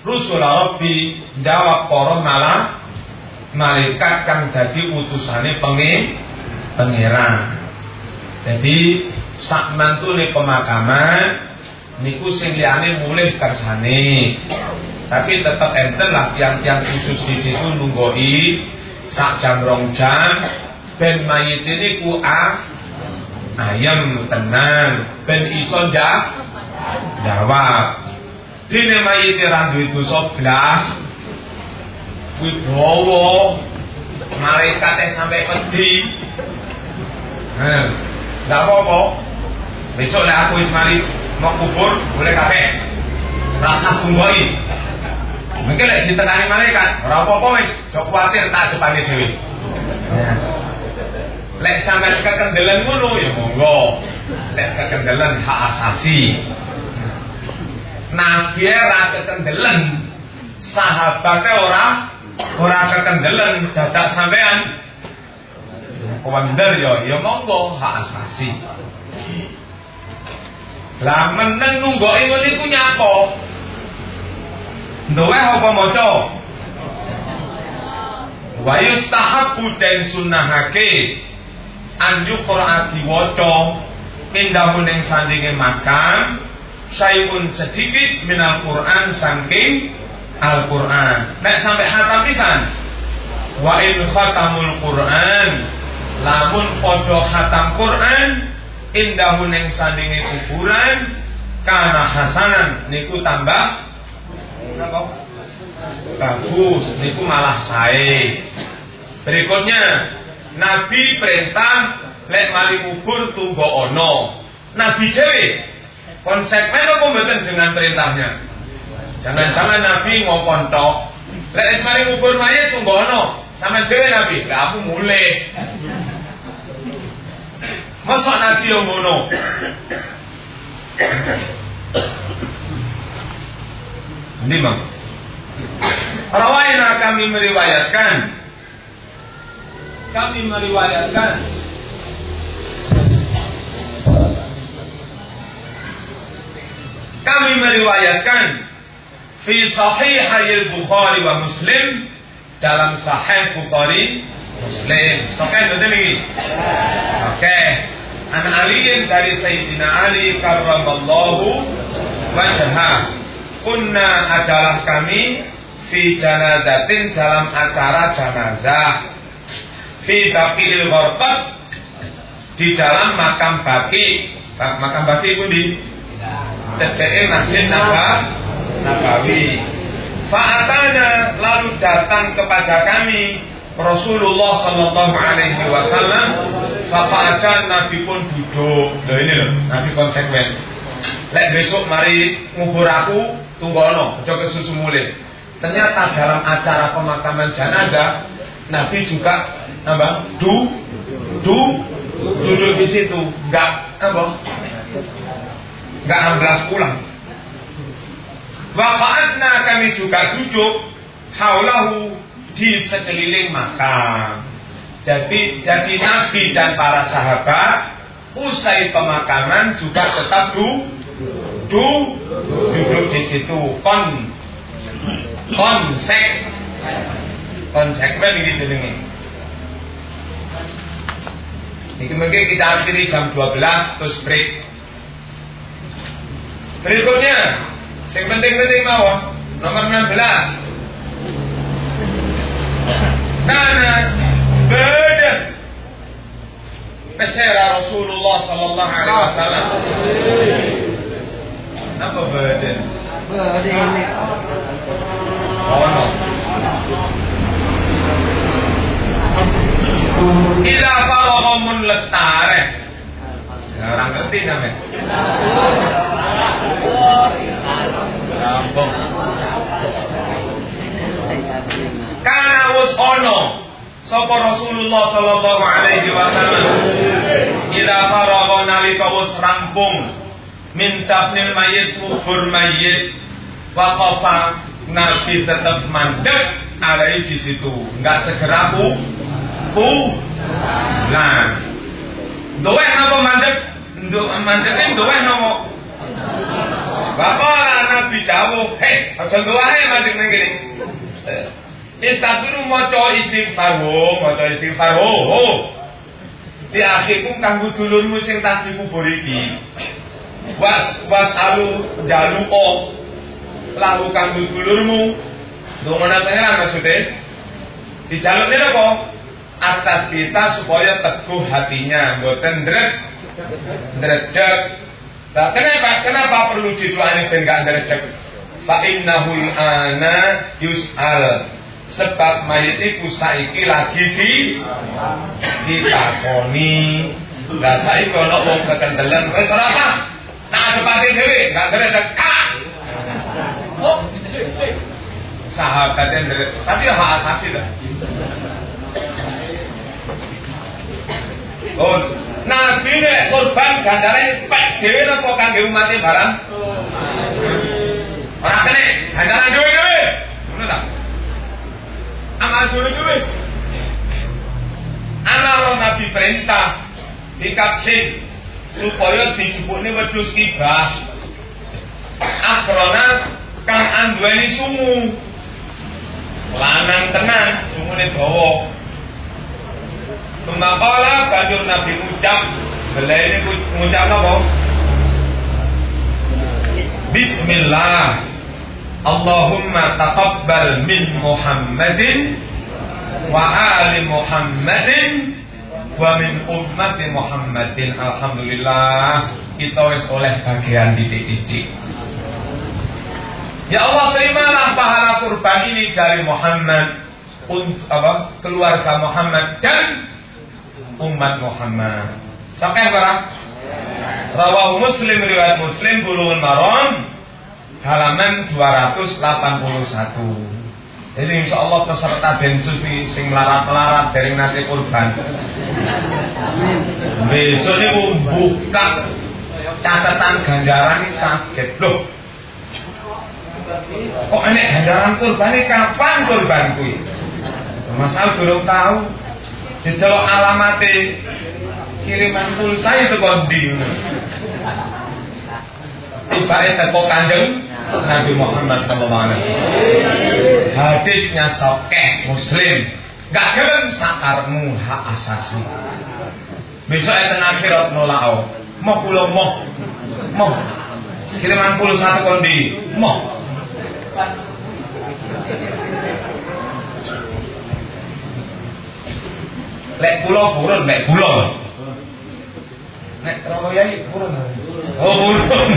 rusul Rabbi jawab para malah malaikat kang dadi utusane pengen pangeran. Jadi sak mantune pemakaman niku sing liyane mulih kersane. Tapi tetap enten lah yang khusus di situ nunggoi sak jam rong jam ben mayit ini ku ah, ayam tenang ben iso jawab Dene mayit ra duwe dosa blas. Kuwi dawa. Malaikate sampai wedi. Nah, enggak apa-apa. Besok lek aku wis mari mau kubur, boleh kabeh. Rasa tunggoi. Mungkin lek ditenani malaikat, ora apa-apa wis, jok kuwatir tak depane dhewe. Lek sampe kekendelan ngono ya monggo. Lek kekendelan hak asasi. Nabi ra kekendelen. Sahabate ora ora kekendelen dadak sampean. Kewender ya, ya monggo hak asasi. Lah meneng nunggoke ngene iku nyapa? Nduwe apa maca? Wa yustahabbu den sunnahake an yuqra diwaca indahun ing sandinge makan sayun sedikit minal Quran saking Al Quran. Nek sampai hatam pisan. Wa in khatamul Quran lamun podo hatam Quran indahun yang sandingi kuburan karena hasanan niku tambah? Bagus, niku malah sae. Berikutnya Nabi perintah lek mari kubur tunggu ono. Nabi dhewe konsekuen apa mboten dengan perintahnya? Jangan-jangan Nabi ngopon tok. Lek mari ngubur mayit tunggono. Sama dhewe Nabi, lek aku mulai. Masa Nabi yang ngono? Ini bang. Rawaina kami meriwayatkan kami meriwayatkan kami meriwayatkan fi sahih Bukhari wa Muslim dalam sahih Bukhari Muslim. Oke, betul ini. Oke. An Ali dari Sayyidina Ali karramallahu wajhah. Kunna adalah kami fi janazatin dalam acara jenazah. Fi baqil gharqat di dalam makam baki. Makam baki pun di cedeke Masjid Nabawi. Fa'atana lalu datang kepada kami Rasulullah Sallallahu Alaihi Wasallam Fa'atan Nabi pun duduk Loh ini loh, Nabi konsekuen Lek besok mari ngubur aku Tunggono, coba susu mulai Ternyata dalam acara pemakaman jenazah Nabi juga apa? Du, du, duduk di situ, enggak apa? Enggak amblas pulang. Waqa'atna kami juga duduk haulahu di sekeliling makam. Jadi jadi Nabi dan para sahabat usai pemakaman juga tetap du, du duduk di situ kon konsek konsekuen ini jenenge. Ini mungkin kita akhiri jam 12 terus break. Berikutnya, yang penting-penting mawon, nomor 16. Karena badan Mesera Rasulullah Sallallahu Alaihi Wasallam. Apa? Badan. Oh no. Ila lestare orang ngerti sampe. Gampang. Kana wis ono. Sapa Rasulullah sallallahu alaihi wasallam? Ila faragha nalika wis rampung. Min tafnil mayit kubur mayit. Waqafa Nabi tetap mandek ada di situ. Nggak segera pu pu nah. Doa apa mandek? Ndo mandeke ndowe nopo? Bapak Nabi jawab, hei, aja doae mati nang kene. Istaturu maca istighfar, wo, maca istighfar, wo, wo. Di akhirku kanggo dulurmu sing tas di kubur iki. Was was alu jaluko lalu kanggo dulurmu. Dongonan pangeran maksudnya. Dijaluk ini apa? Atas kita supaya teguh hatinya, mboten dret dredeg Nah, kenapa? Kenapa perlu didoain ben gak ndredeg? Fa innahu ana yus'al. Sebab mayit iku saiki lagi di ditakoni. Lah saiki ana wong kekendelan wis ora apa. Nah, sepati dhewe gak ndredeg. Oh. Sahabatnya ndredeg. Tapi hak asasi lah. Oh, Nabi nek korban gandare pek dhewe napa kangge umat barang? Ora kene, gandaran dhewe-dhewe. Ngono ta? Amal dhewe-dhewe. Ana Nabi perintah dikapsin supaya dijupukne wedhus kibas. Akrona kang anduweni sumu. Lanang tenan, sumune dawa. Sumakala banjur Nabi ngucap Bela ini ngucap apa? Bismillah Allahumma taqabbal min Muhammadin Wa ali Muhammadin Wa min ummati Muhammadin Alhamdulillah Kita wis oleh bagian titik-titik Ya Allah terimalah pahala kurban ini dari Muhammad untuk apa keluarga Muhammad dan umat Muhammad. Sampai barang? Rawahu Muslim riwayat Muslim Bulughul Maram halaman 281. Jadi insya Allah peserta densus ini sing melarat-melarat dari nanti kurban. Besok ini buka catatan ganjaran ini kaget loh. Kok ini ganjaran kurban ini kapan kurban kui? Masalah belum tahu. Dicelok alamate kiriman pulsa itu kondi. Tibake teko Kanjeng Nabi Muhammad wasallam. Hadisnya sokeh Muslim. Gak gelem sakarmu hak asasi. Besok enten akhirat nolao. Mau kula moh. Moh. Kiriman pulsa kondi. Moh. Lek kula purun, lek kula. Nek Romo Yai purun. Oh, purun.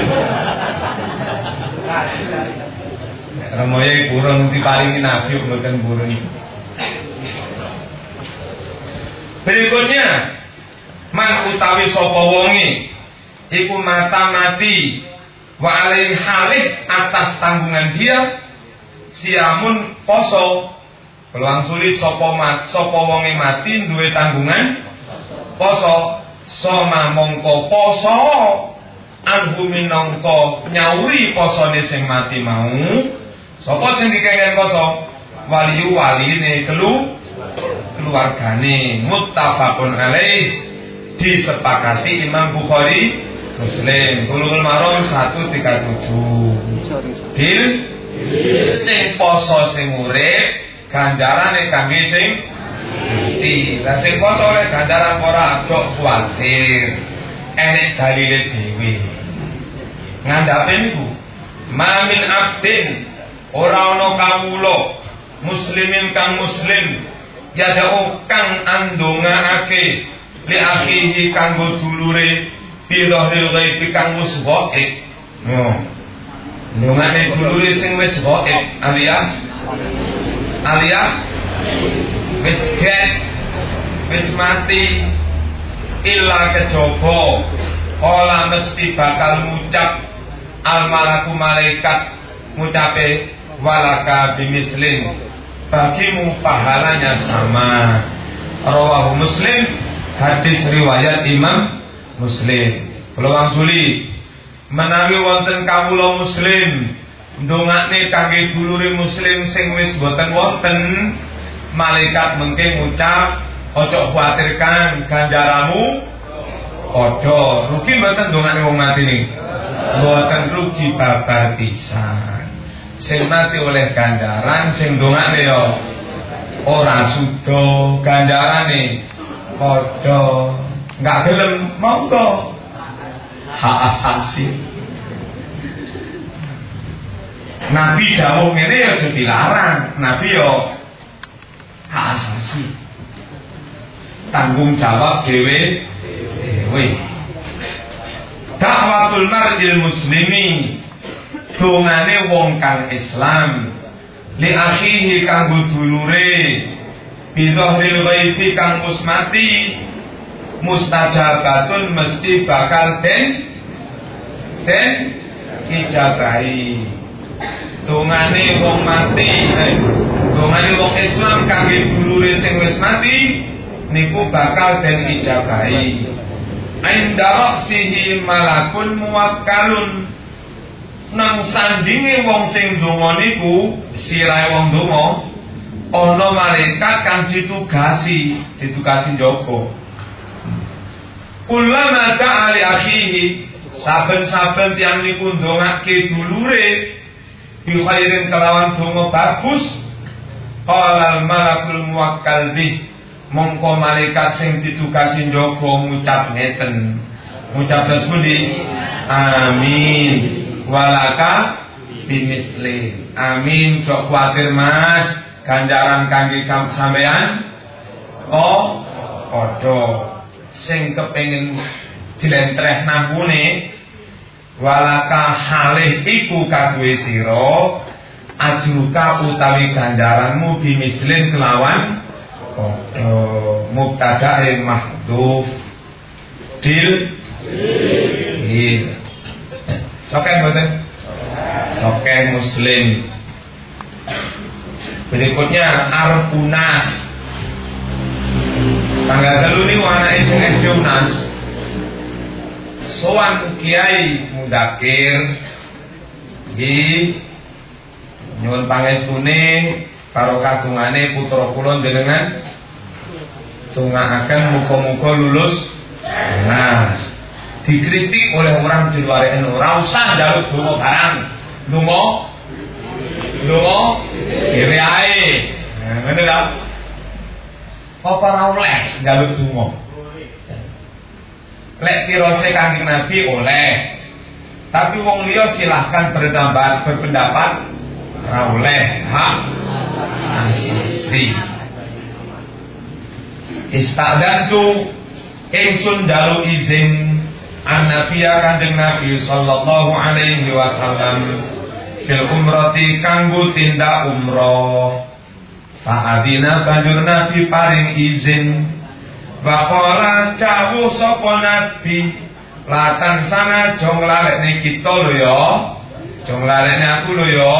Romo Yai purun diparingi nabi mboten purun. Berikutnya, man utawi sapa wonge iku mata mati wa alaihi atas tanggungan dia siamun poso Peluang sulit sopo mat sopo wonge mati duwe tanggungan poso soma mongko poso anhu minangka nyauri posone sing mati mau. Sapa sing dikengken poso? Waliyu waline kelu keluargane muttafaqun alaih. Disepakati Imam Bukhari Muslim. Bulughul Maram 137 Dil? Sing poso sing urip ganjarane kangge sing mati. Lah sing poso oleh ganjaran ora aja kuwatir. Enek dalile dhewe. Ngandhape niku Mamin abdin ora ana kawula muslimin kang muslim yadau kang andongaake li akhihi kanggo dulure bi dhahril ghaibi kang wis gaib. Yo. Ndongane dulure sing wis gaib alias alias wis get wis mati illa kejaba ora mesti bakal ngucap al malaku malaikat ngucape walaka bimislin bagimu pahalanya sama. Rawahu muslim hadis riwayat imam muslim. Kalau suli menawi wonten kawula muslim ndongakne kangge dulure muslim sing wis boten wonten malaikat mengke ngucap ojo kuatir kan ganjaramu. Ojo. Rugi mboten ndongakne wong mati nih Mboten rugi babar pisan. Sing mati oleh ganjaran, sing dongane yo ora sudo ganjarane. Padha nggak gelem monggo. Hak asasi. Nabi dawuh ngene ya dilarang. Nabi yo hak asasi tanggung jawab dewe dewe dakwatul mar'il muslimi. Dongane wong kang Islam. Li akhihi kanggo dulure bidhahril ghaibi kang musmati mustajabatun mesti bakal den den ijabahi dongane wong mati eh, dongane wong Islam kangge dulure sing wis mati niku bakal den ijabahi. Ainda raksihi malakun muwakkalun. Nang sandinge wong sing donga niku sirahe wong donga ana malaikat kang ditugasi ditugasi njogo Ulama ta'ali akhihi saben-saben tiang niku ndongake dulure bi khairin kelawan donga bagus qala malakul muwakkal bih mongko malaikat sing ditugasi njogo ngucap ngeten. Ngucap pundi amin. Walaka bimisli amin. Cok kuatir mas. Ganjaran kangge sampean. Oh padha. Sing kepengin dilentreh nambune walaka halih iku kaduwe sira ajruka utawi ganjaranmu bimislin kelawan padha mubtada'in mahdhuf. Dil? Iya Soken betul Soken muslim. Berikutnya Arpunas Tanggal telu ini anak sing SD UNAS. Soan Kiai Mudakir. Di nyuwun pangestune karo kagungane putra kula jenengan tungaaken muga-muga lulus. UNAS. Dikritik oleh orang di luar NU, ora usah njaluk donga barang. Donga? Donga? Dhewe ae. Nah, ngene apa ora oleh njaluk donga? Lek pirose kanjeng Nabi oleh. Tapi wong liya silahkan berpendapat ora oleh hak asasi istadantu ingsun dalu izin an nabiya kanjeng Nabi sallallahu alaihi wasallam fil umrati kanggo tindak umroh Fa'adina banjur Nabi paring izin. Bakola cawuh sopo Nabi? Latan sana jong lalekne kita lo ya. Jong lalekne aku lo ya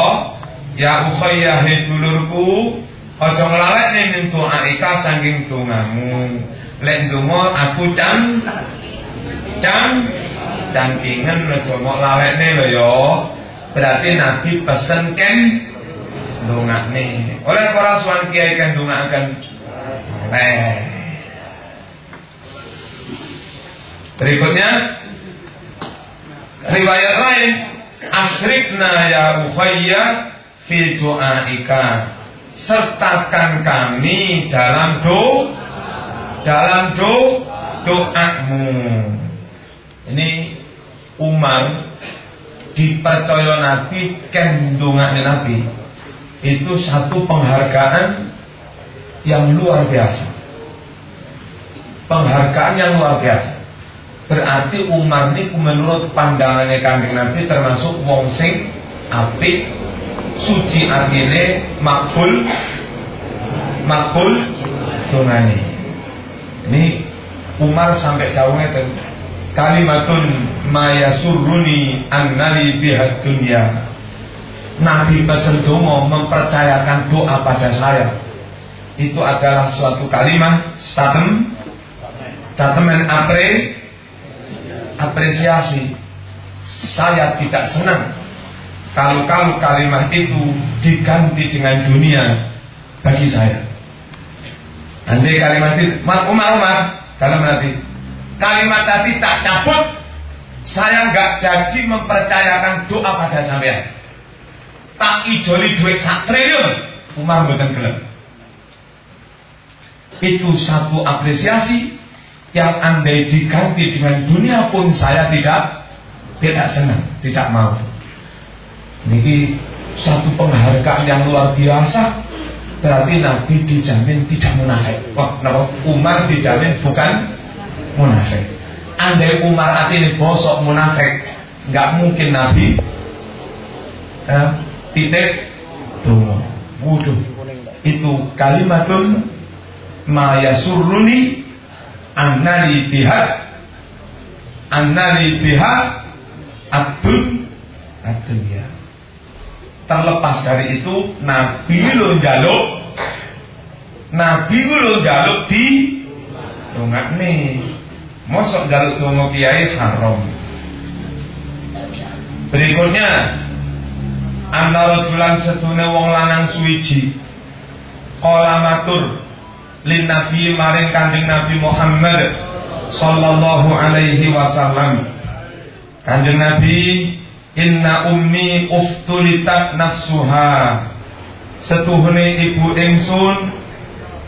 Ya ukhaya dulurku Ojo nglalekne min aika saking tungamu Lek dungo aku can Can Cangkingan ojo nglalekne lo ya Berarti Nabi pesen ken nih, Oleh para suan kiai kan akan oleh. Berikutnya riwayat lain. Asrifna ya ukhayya fi du'aika sertakan kami dalam do dalam do doamu ini Umar dipercaya Nabi ken Nabi itu satu penghargaan yang luar biasa. Penghargaan yang luar biasa. Berarti Umar ini menurut pandangannya kambing Nabi termasuk wong sing apik, suci artine makbul. Makbul. Dongane. Ini Umar sampai jauhnya kalimatun mayasurruni annali bihad dunya. Nabi dongo mempercayakan doa pada saya. Itu adalah suatu kalimat statem. Statement apre apresiasi. Saya tidak senang kalau kalau kalimat itu diganti dengan dunia bagi saya nanti kalimat itu Umar Umar dalam nanti kalimat tadi tak cabut Saya nggak jadi mempercayakan doa pada sampean. Tak ijoli duit sak Umar bukan gelap. Itu satu apresiasi yang andai diganti dengan dunia pun saya tidak tidak senang, tidak mau. Ini satu penghargaan yang luar biasa. Berarti Nabi dijamin tidak munafik. Wah, Umar dijamin bukan munafik. Andai Umar ini bosok munafik, nggak mungkin Nabi eh, titik. Wudhu itu kalimatun ma yasurruni annani biha annani biha adun ya terlepas dari itu Nabi lo jaluk Nabi lo jaluk di tunggak nih mosok jaluk dongo kiai haram. Berikutnya antara julan setune wong lanang suwiji. Kala matur lin nabi maring kanjeng nabi Muhammad sallallahu alaihi wasallam. Kanjeng nabi Inna ummi uftulitat nafsuha. Setuhne ibu ingsun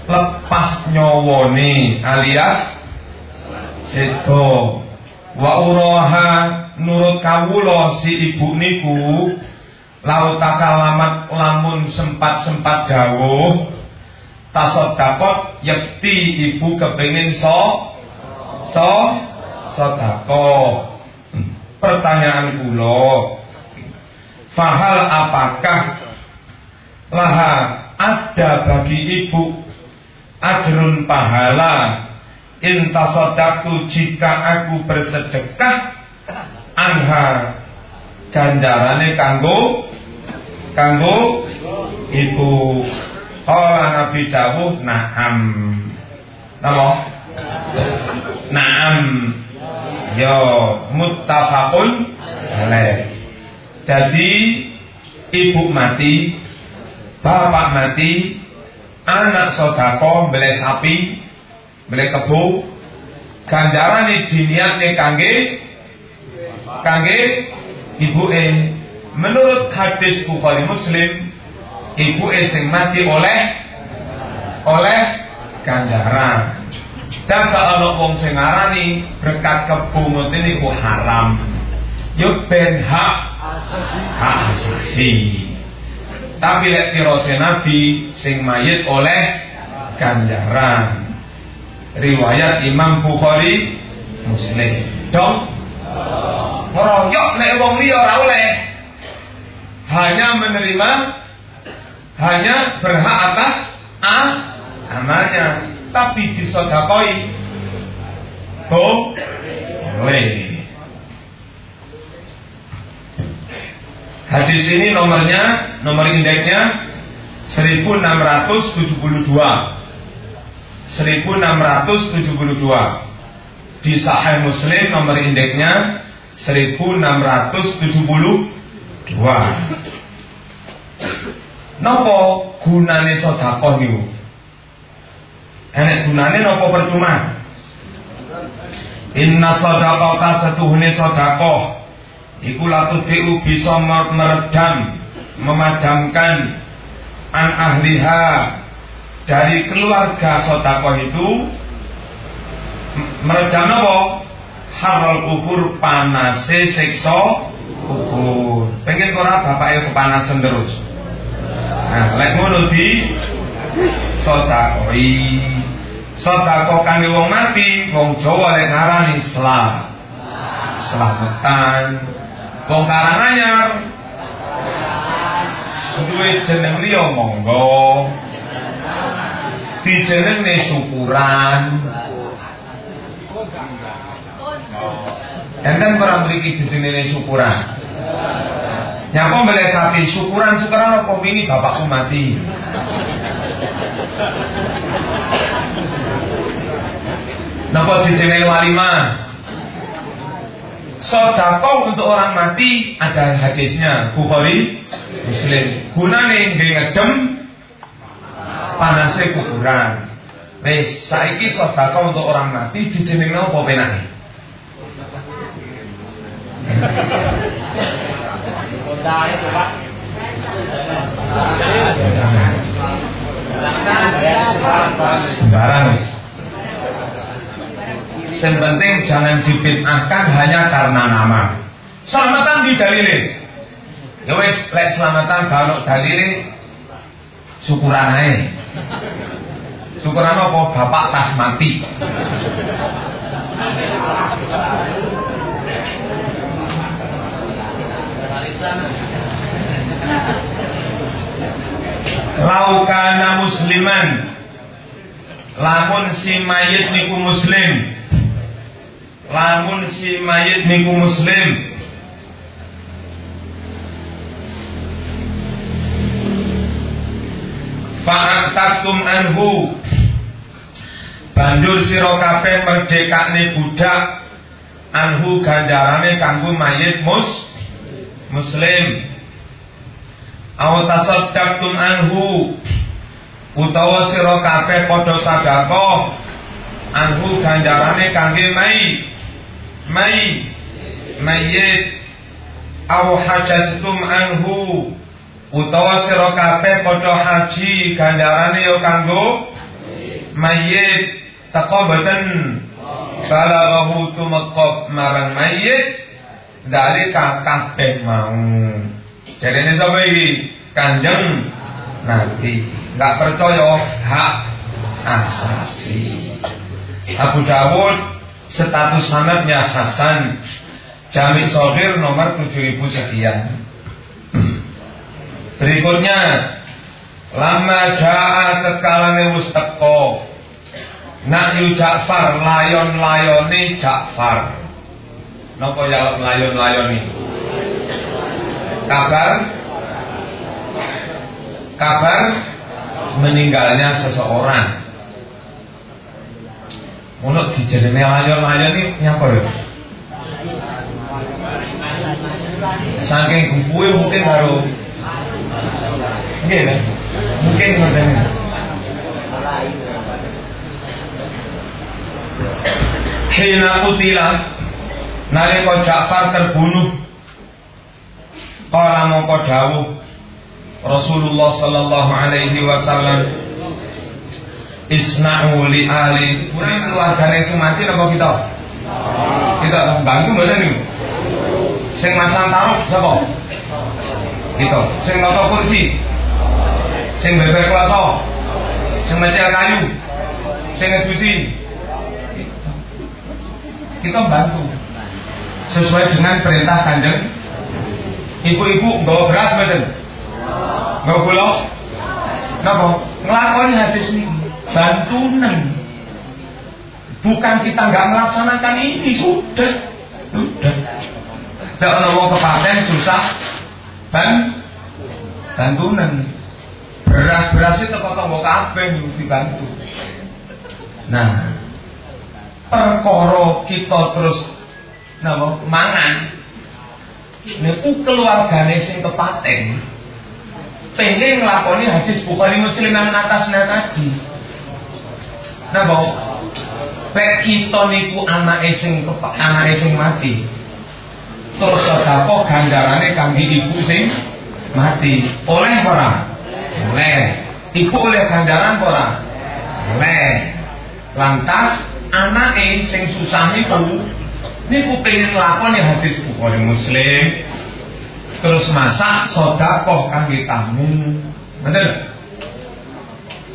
Lepas nyawone alias Seto Wa uraha nurut kawulo si ibu niku Lau takalamat lamun sempat-sempat dawuh Tasot dakot yakti ibu kepingin so So Sodako Pertanyaan kula, fahal apakah laha ada bagi ibu ajrun pahala? Intasodaktu jika aku bersedekah anha ganjarane kanggo kanggo ibu. Kala Nabi Dawud na'am. Napa? Na'am Ya muttafaqun alaih. Jadi ibu mati, bapak mati, anak sodako beli sapi, beli kebu, ganjaran diniatne kangge kangge ibu e. Menurut hadis Bukhari Muslim, ibu e sing mati oleh oleh ganjaran. Dan kalau wong sing ngarani berkat kebungut ini ku haram. Yo ben hak hak asasi. Tapi lek tirose Nabi sing mayit oleh ganjaran. Riwayat Imam Bukhari Muslim. Dong. Ngeroyok lek wong liya ora oleh. Hanya menerima hanya berhak atas a amalnya tapi disodakoi boleh. Hadis ini nomornya, nomor indeksnya 1672. 1672. Di Sahih Muslim nomor indeksnya 1672. Napa gunane sedekah niku? Enek gunane napa percuma? Inna sadaqaka satuhune sedekah iku latudiu bisa meredam memadamkan an ahliha. Dari keluarga sedekah itu meredam apa? Haral kubur panase siksa kubur. Pengen ora bapake kepanasan terus? Nah lek ngono di sodakoi sodako kangge wong mati wong Jawa lek ngarani selam selamatan. Wong Karanganyar duwe jeneng liya monggo. Dijenengne syukuran Enten pernah mriki dijenenge syukuran Nyapa mbele sapi syukuran syukuran apa ini bapakku mati Napa dijenengi walimah? Sodako untuk orang mati ada hadisnya Bukhari Muslim. Gunane nggih ngedem panase kuburan. Wis saiki sodako untuk orang mati dijenengi apa penake? Sembarang Yang penting jangan dibid'ahkan hanya karena nama. Selamatan di dalilin. Ya wis, lek selamatan kalau dalilin syukuran ae. Syukuran apa? Bapak tas mati. Laukana musliman. Lamun si mayit niku muslim. Lamun si mayit niku muslim. Fa'antakum anhu. Banjur sira kabeh merdekane budak. Anhu ganjarane kanggo mayit mus muslim. Aw tasaddaqtum anhu. Utawa sira kabeh padha sedekah. Anhu ganjarane kangge mai. Mai. Mayit aw hajjatum anhu. Utawa sira kabeh padha haji ganjarane yo kanggo mayit taqabatan balaghahu tumaqab marang mayit dari kabeh mau. Jadi ini sapa iki kanjeng Nabi. Nggak percaya hak asasi. Abu Dawud status sanadnya Hasan. Jami Sohir nomor 7000 sekian. Berikutnya Lama ja'a tekalane wis teko. Nak Ja'far layon-layone Ja'far. Napa ya layon-layoni? Kabar kabar meninggalnya seseorang. Menurut dijenenge layon-layon ini nyapa ya? Saking kumpul mungkin baru Nggih, mungkin ngoten. Hina kutila Nalika Ja'far terbunuh Kala mongko dawuh Rasulullah sallallahu alaihi wasallam Isna'u li ali Ini keluarganya yang mati apa kita? Kita bantu mana nih? Sing masang taruh siapa? Kita. Sing noto kursi? Sing beber kelasa Sing metel kayu? Sing ngedusi? Kita bantu sesuai dengan perintah kanjeng. Ibu-ibu bawa beras betul bawa gula? Napa? Ngelakoni hadis ini. Bantunan. Bukan kita nggak melaksanakan ini sudah. Sudah. Tidak mau kepaten susah. Ban bantunan. Beras-beras itu kok mau kabeh dibantu. Nah perkara kita terus napa mangan. Niku keluargane sing kepaten pengen nglakoni hadis Bukhari Muslim yang atasnya tadi. Napa? Pek kita niku anake sing anake sing mati. Terus sedekah gandarane kangge ibu sing mati. Oleh ora? Oleh. Ibu oleh gandaran ora? Oleh. Lantas anake sing susah niku niku pengen lakon ya hadis Bukhari Muslim. Terus masak sedekah kangge tamu. Bener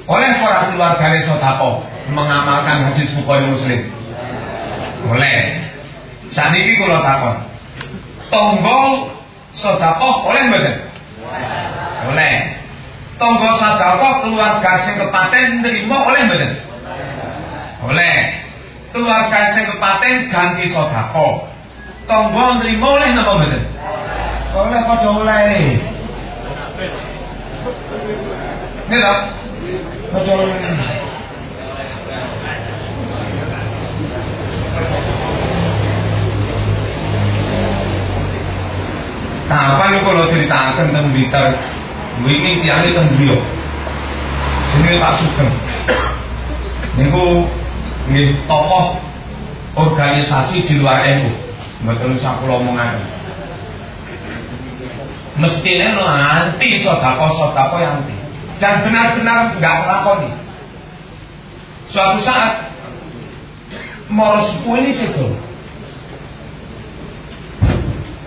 oleh para keluargane sedekah mengamalkan hadis Bukhari Muslim. Boleh saat ini kalau takon. Tonggo oleh bener oleh. Tonggo sedekah keluarga sing kepaten nerima oleh bener oleh keluarga sing kepaten ganti sedekah. Tangga nrimo oleh napa mboten? Oleh padha oleh. Nek lho. Padha oleh. Kapan niku kula critakaken teng Blitar. Wingi tiyane teng Griya. Jenenge Pak Sugeng. Niku nggih tokoh organisasi di luar NU. Mboten kula omongan. Mestine no anti sedekah-sedekah yang anti. Dan benar-benar nggak lakoni. Suatu saat Moro sepuh ini situ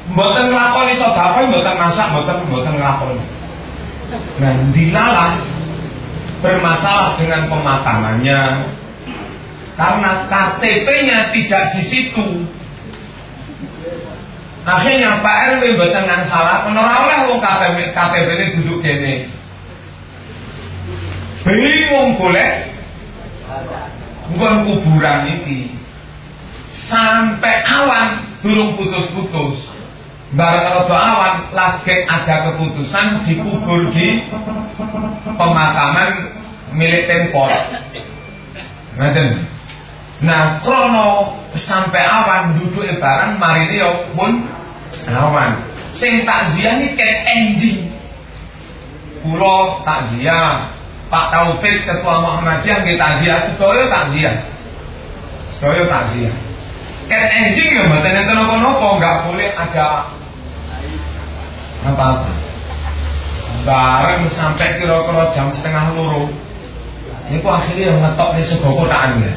Mboten nglakoni sedekah, mboten masak, mboten mboten nglakoni. Nah, dilalah bermasalah dengan pemakamannya karena KTP-nya tidak di situ. Akhirnya Pak RW mboten nang salah, oleh wong KTP KTP ini duduk kene. Bingung golek bukan kuburan ini sampai awan durung putus-putus Barang rada awan lagi ada keputusan dikubur di pemakaman milik Tempor. Ngaten. Nah, krono sampai awan duduk barang mari dia pun awan. Sing takziah ini kayak ending. Pulau takziah, Pak Taufik Ketua Muhammadiyah nggih takziah, sedaya takziah. Sedaya takziah. Kayak ending ya mboten enten napa-napa, enggak boleh ada apa-apa bareng sampai kira-kira jam setengah loro ini kok akhirnya ngetok di sebuah kotaan ya.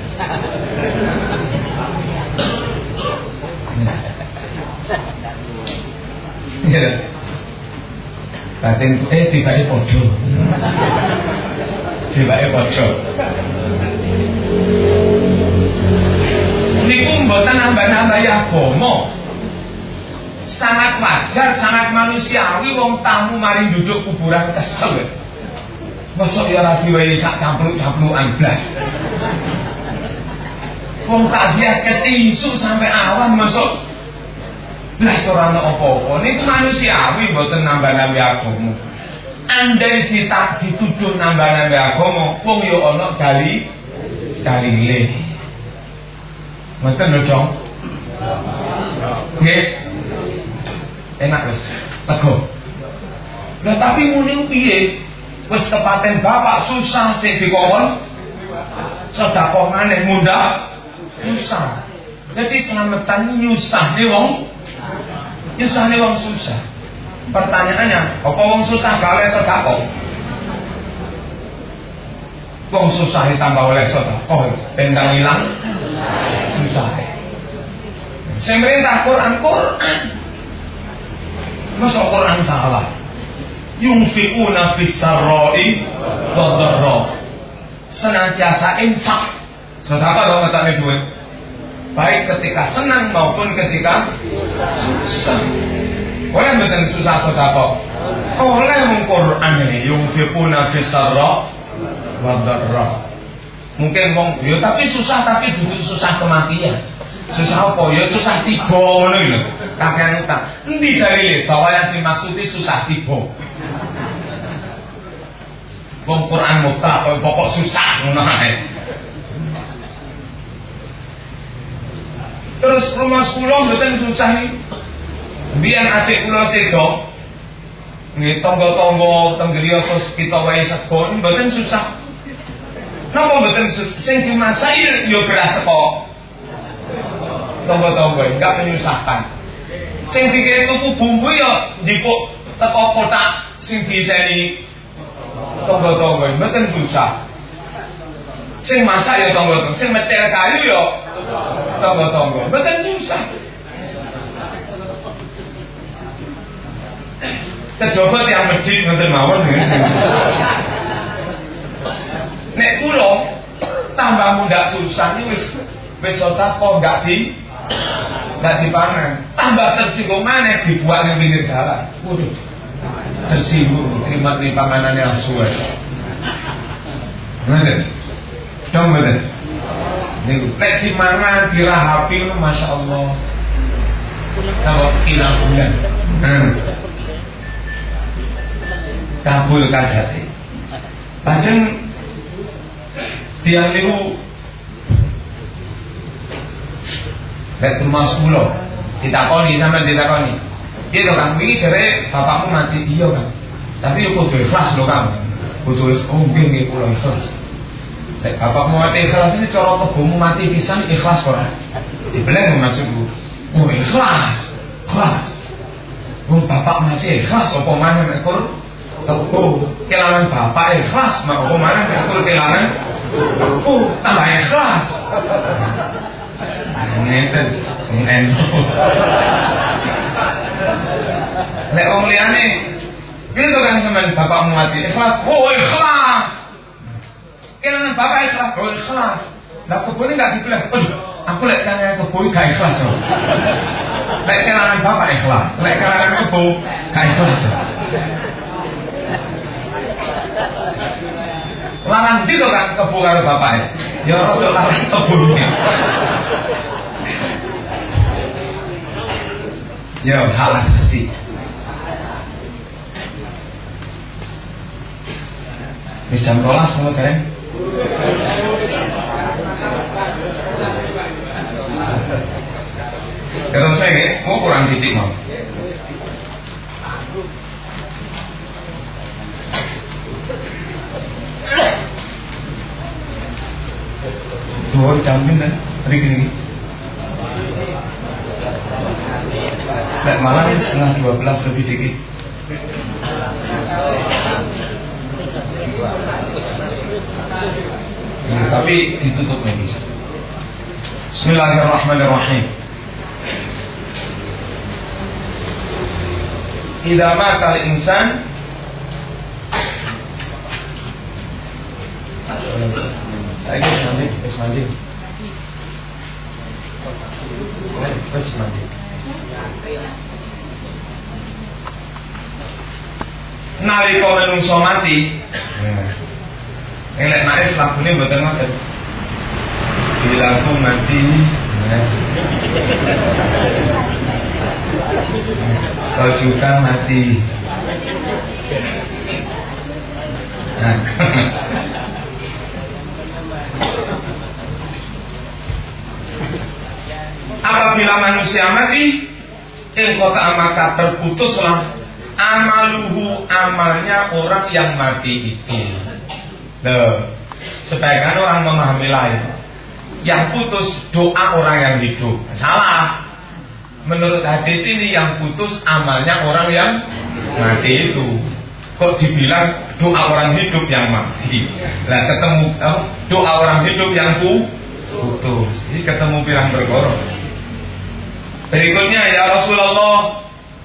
Ya batin eh podo. Tiba-tiba podo. Ini pun mboten nambah-nambah ya bomo. Sangat wajar, sangat manusiawi wong tamu mari duduk kuburan kesel. Masuk ya rapi wae sak campluk-camplukan blas. Wong takziah ketisu sampai awam masuk blas ora ana apa-apa. Niku manusiawi mboten nambah-nambah agama. Andai kita dituduh nambah-nambah agama, wong yo ana dali dalile. Mboten lho, Dong. Nggih enak wis lega lah tapi muni piye wis tepaten bapak susah sing dikon sedekah maneh muda susah. Jadi selamatan nih wong. Nyusah nih wong susah. Pertanyaannya apa wong susah oleh sedekah? Wong susah ditambah oleh sedekah pendang hilang. Susah. Saya merintah Quran Quran. Masa Quran salah? Yunfiquna fis sarra'i wa dharra. Senantiasa infak. Sedekah dong ngetane duit. Baik ketika senang maupun ketika susah. Boleh betul susah sedekah. Oleh mung ini yunfiquna fis sarra. Mungkin wong yo tapi susah tapi duduk susah kematian. Susah apa? Ya susah tiba ngono lho. Kakean utang. Endi dalile bahwa yang dimaksud susah tiba? Wong Quran mutlak pokok susah ngono ae. Terus rumah sekolah mboten susah nih. Biar adik kula sedo Nggih tangga-tangga teng griya terus kita wae sekon mboten susah. Napa mboten susah? Sing dimasai yo beras teko tonggo-tonggo enggak menyusahkan sing dikira tuku bumbu ya jipuk teko kotak sing diseni tonggo-tonggo mboten susah sing masak ya tonggo-tonggo sing mecel kayu ya tonggo-tonggo mboten susah Kecoba yang medit ngoten mawon susah nek kula tambah muda susah ini wis wis kok enggak di Nggak dipanen. Tambah tersinggung mana dibuat yang pinggir jalan. Waduh. Tersinggung. Terima-terima panganan yang suwe. Ngerti? Dong bener. Niku lek dimangan dirahapi Masya Allah. Kalau kilang bulan. Hmm. Kabul kajati. Lajeng tiang niku Lek rumah sepuluh ditakoni sama ditakoni. Iya dong kang, ini bapakmu mati iya kan. Tapi yo kudu ikhlas lho kang. Kudu oh nggih nggih ikhlas. Bapakmu mati ikhlas ini cara kebumu mati pisan ikhlas kok. Dibeleng maksudku. Oh ikhlas, ikhlas. Oh bapak mati ikhlas apa mana nek kur kepu kelangan bapak ikhlas apa mana nek kur kelangan oh tambah ikhlas. Ngeten, ngeten. Nek wong liyane gitu kan sampean bapak mati ikhlas, oh ikhlas. Kelangan bapak ikhlas, oh ikhlas. Lah kebun enggak dibelah. Aku lek kangen kebo gak ikhlas loh. Lek kelangan bapak ikhlas, lek kelangan kebo gak ikhlas. Larang gitu kan kebo karo bapaknya. Ya rada larang kebo. Ya hak asasi. Wis jam 12 semua keren. Terus saya mau kurang titik mau. Dua jam kan hari ini. Nek malam ini setengah dua belas lebih dikit. Ya, tapi ditutup lagi. Bismillahirrahmanirrahim. Idza mata al-insan Saya mandi, wis mandi. Wis mandi. Nalika menungso mati, Elek naik lagune mboten ngoten. Bila aku mati Kau juga mati. Apabila manusia mati Engkota maka terputuslah Amaluhu amalnya orang yang mati itu Loh, sebagian orang memahami lain. Yang putus doa orang yang hidup. Salah. Menurut hadis ini yang putus amalnya orang yang mati itu. Kok dibilang doa orang hidup yang mati? Lah ketemu oh, doa orang hidup yang putus. Ini ketemu pirang berkorok. Berikutnya ya Rasulullah,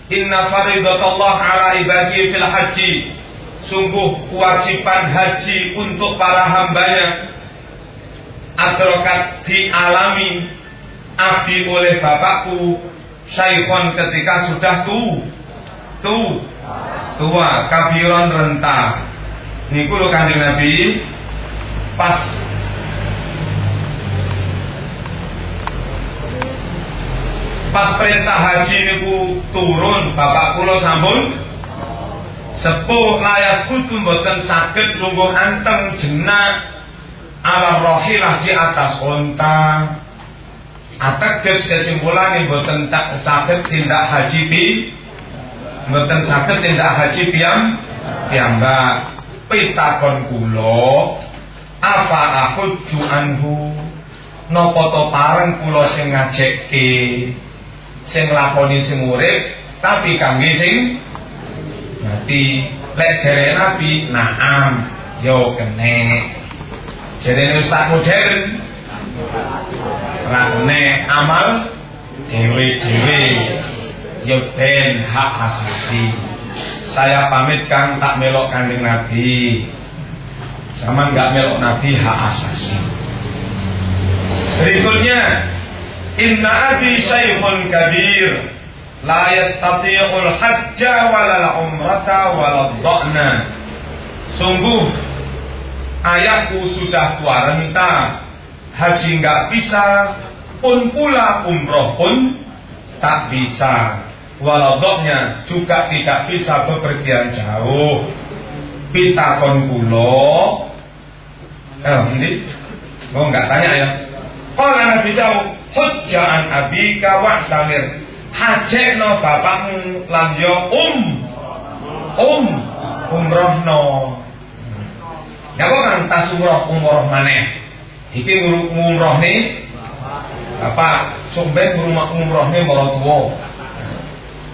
Inna faridatullah ala ibadi fil haji. Sungguh kewajiban haji untuk para hambanya. Adrokat dialami abi oleh bapakku syaikon ketika sudah tu tu tua kabiron renta niku kanjeng Nabi pas pas perintah haji niku turun bapak kula sampun. Sepuh layat kudu mboten saged lungguh anteng jenak ala rohilah di atas onta ateges kesimpulan mboten tak saged tindak haji pi. Mboten saged tindak haji piam piyambak. Pitakon kula apa aku anhu? Napa to pareng kula sing ngajekke sing lakoni sing urip tapi kangge sing Berarti lek jere Nabi naam yo kene. Jere ustaz modern ra amal dewe-dewe yo ben hak asasi. Saya pamit Kang tak melok Kanjeng Nabi. Sama nggak melok Nabi hak asasi. Berikutnya Inna abi syaikhun kabir. La yastati'ul hajja walal umrata walad dha'na. Sungguh ayahku sudah tua renta haji nggak bisa pun pula umroh pun tak bisa. Waladoknya juga tidak bisa bepergian jauh. Pitakon kulo. Eh ini mau nggak tanya ya? Kalau nabi jauh hujjaan abika wa'tamir hajekno bapakmu lan yo um. Um. Umrohno. Ya kok kan tas umroh maneh? Iki ngumroh nih Bapak, somben rumah umrohnya marang tua.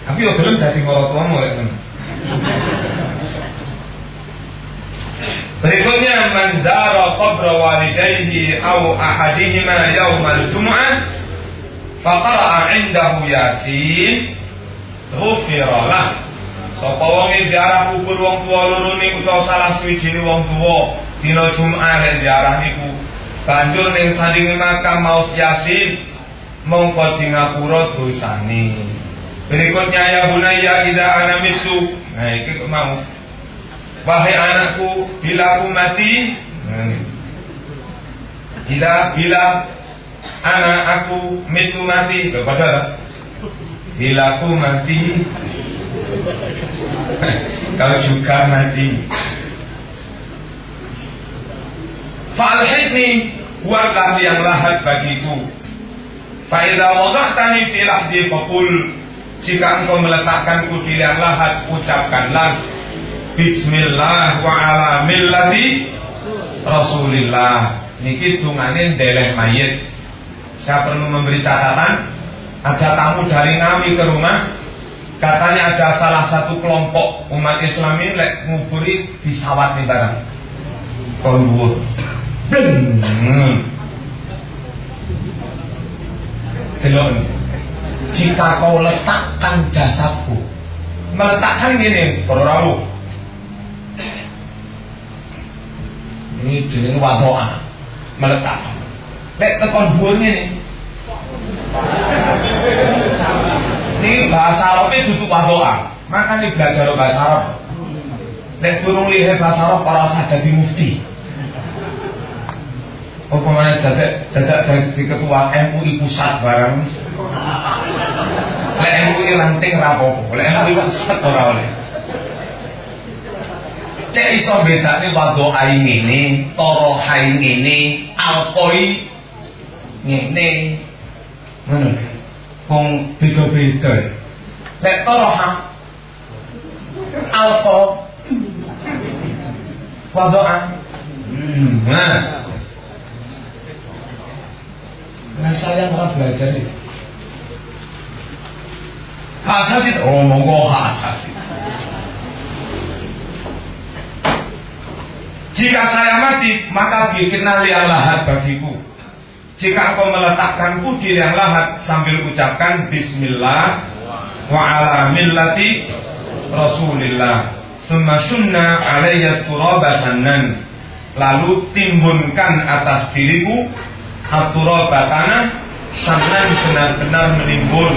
Tapi yo gelem dadi marang tua mulai Berikutnya manzara qabra walidayhi au ahadihima yaumal jum'ah faqara'a indahu yasin ghufira lah. Sapa wong ziarah kubur wong tuwa loro niku utawa salah suwijine wong tuwa dina Jumat nek ziarah niku. Banjur ning sandinge makam maos yasin mongko di ngapura dosane. Berikutnya ya bunaya ida ana misu nah iki mau Wahai anakku, bila aku mati, bila bila anak aku mitu mati, baca Bila aku mati, kau juga mati. Fa'alhidni warlah yang lahat bagiku. Fa'idha wada'tani fi lahdi faqul Jika engkau meletakkanku di liang lahat, ucapkanlah Bismillah wa ala millati Rasulillah. Niki dungane ndeleh mayit. Saya perlu memberi catatan. Ada tamu dari Ngami ke rumah. Katanya ada salah satu kelompok umat Islam ini lek nguburi disawat nih barang. Kolwur. Delok. Jika kau letakkan jasadku, meletakkan gini, kalau Ini jenis wadoa meletak. Lek tekon dhuwur ngene. Ini bahasa Arabnya wadoa. Maka ini belajar bahasa Arab. Lek turun lihat bahasa Arab para saja di mufti. Mana dadak dadak dari ketua MUI pusat barang. Lek MUI lanting rapopo. Lek MUI pusat ora oleh. Cek iso bedane wado ai ngene, toro hai ngene, alkoi ngene. Ngono. Wong beda-beda. Nek toro ha alko wado Hmm, nah. Saya mau belajar ini. Hasasit, oh monggo hasasit. Jika saya mati, maka bikinlah liang lahat bagiku. Jika engkau meletakkanku di liang lahat sambil ucapkan Bismillah wa ala millati Rasulillah. Summa sunna alaiya turabasanan. Lalu timbunkan atas diriku aturaba tanah sanan benar-benar menimbun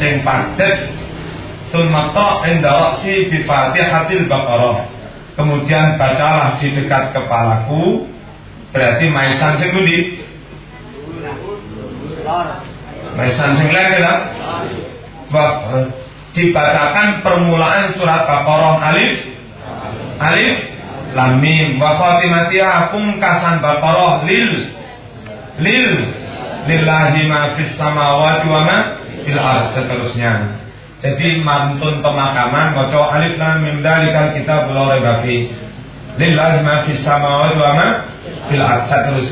sing padet summa ta' inda ra'si bi Baqarah kemudian bacalah di dekat kepalaku berarti maisan sing maisan sing lagi lah dibacakan permulaan surat Baqarah. Alif? Alif? Lam mim. Wa khatimatiha pungkasan Baqarah. Lil. Lil. Lillahi ma fis samawati wa ma fil seterusnya jadi mantun pemakaman maca alif lam mim kita la raiba fi. Lillahi ma fis samawati wa ma fil. Terus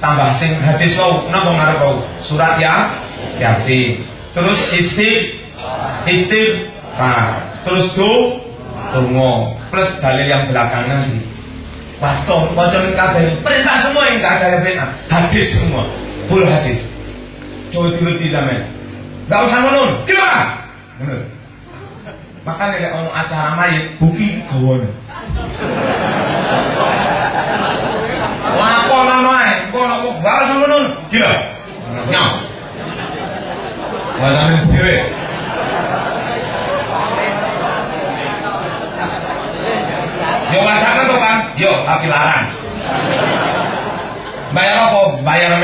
tambah sing hadis wau napa ngarep wau? Surat ya Yasin. Terus isti istighfar. Terus do donga plus dalil yang belakangan ini. Waktu macam kabeh perintah semua yang gak ada yang hadis semua full hadis. Coba digerti zaman. Gak usah ngono, gimana? Makanya lek ono acara mayit buki gawon. Lapo ngono ae, kok kok balas ngono. Gila. Nyam. Wadane dhewe. Yo masakan tuh kan, yo tapi larang. Bayar apa? Bayar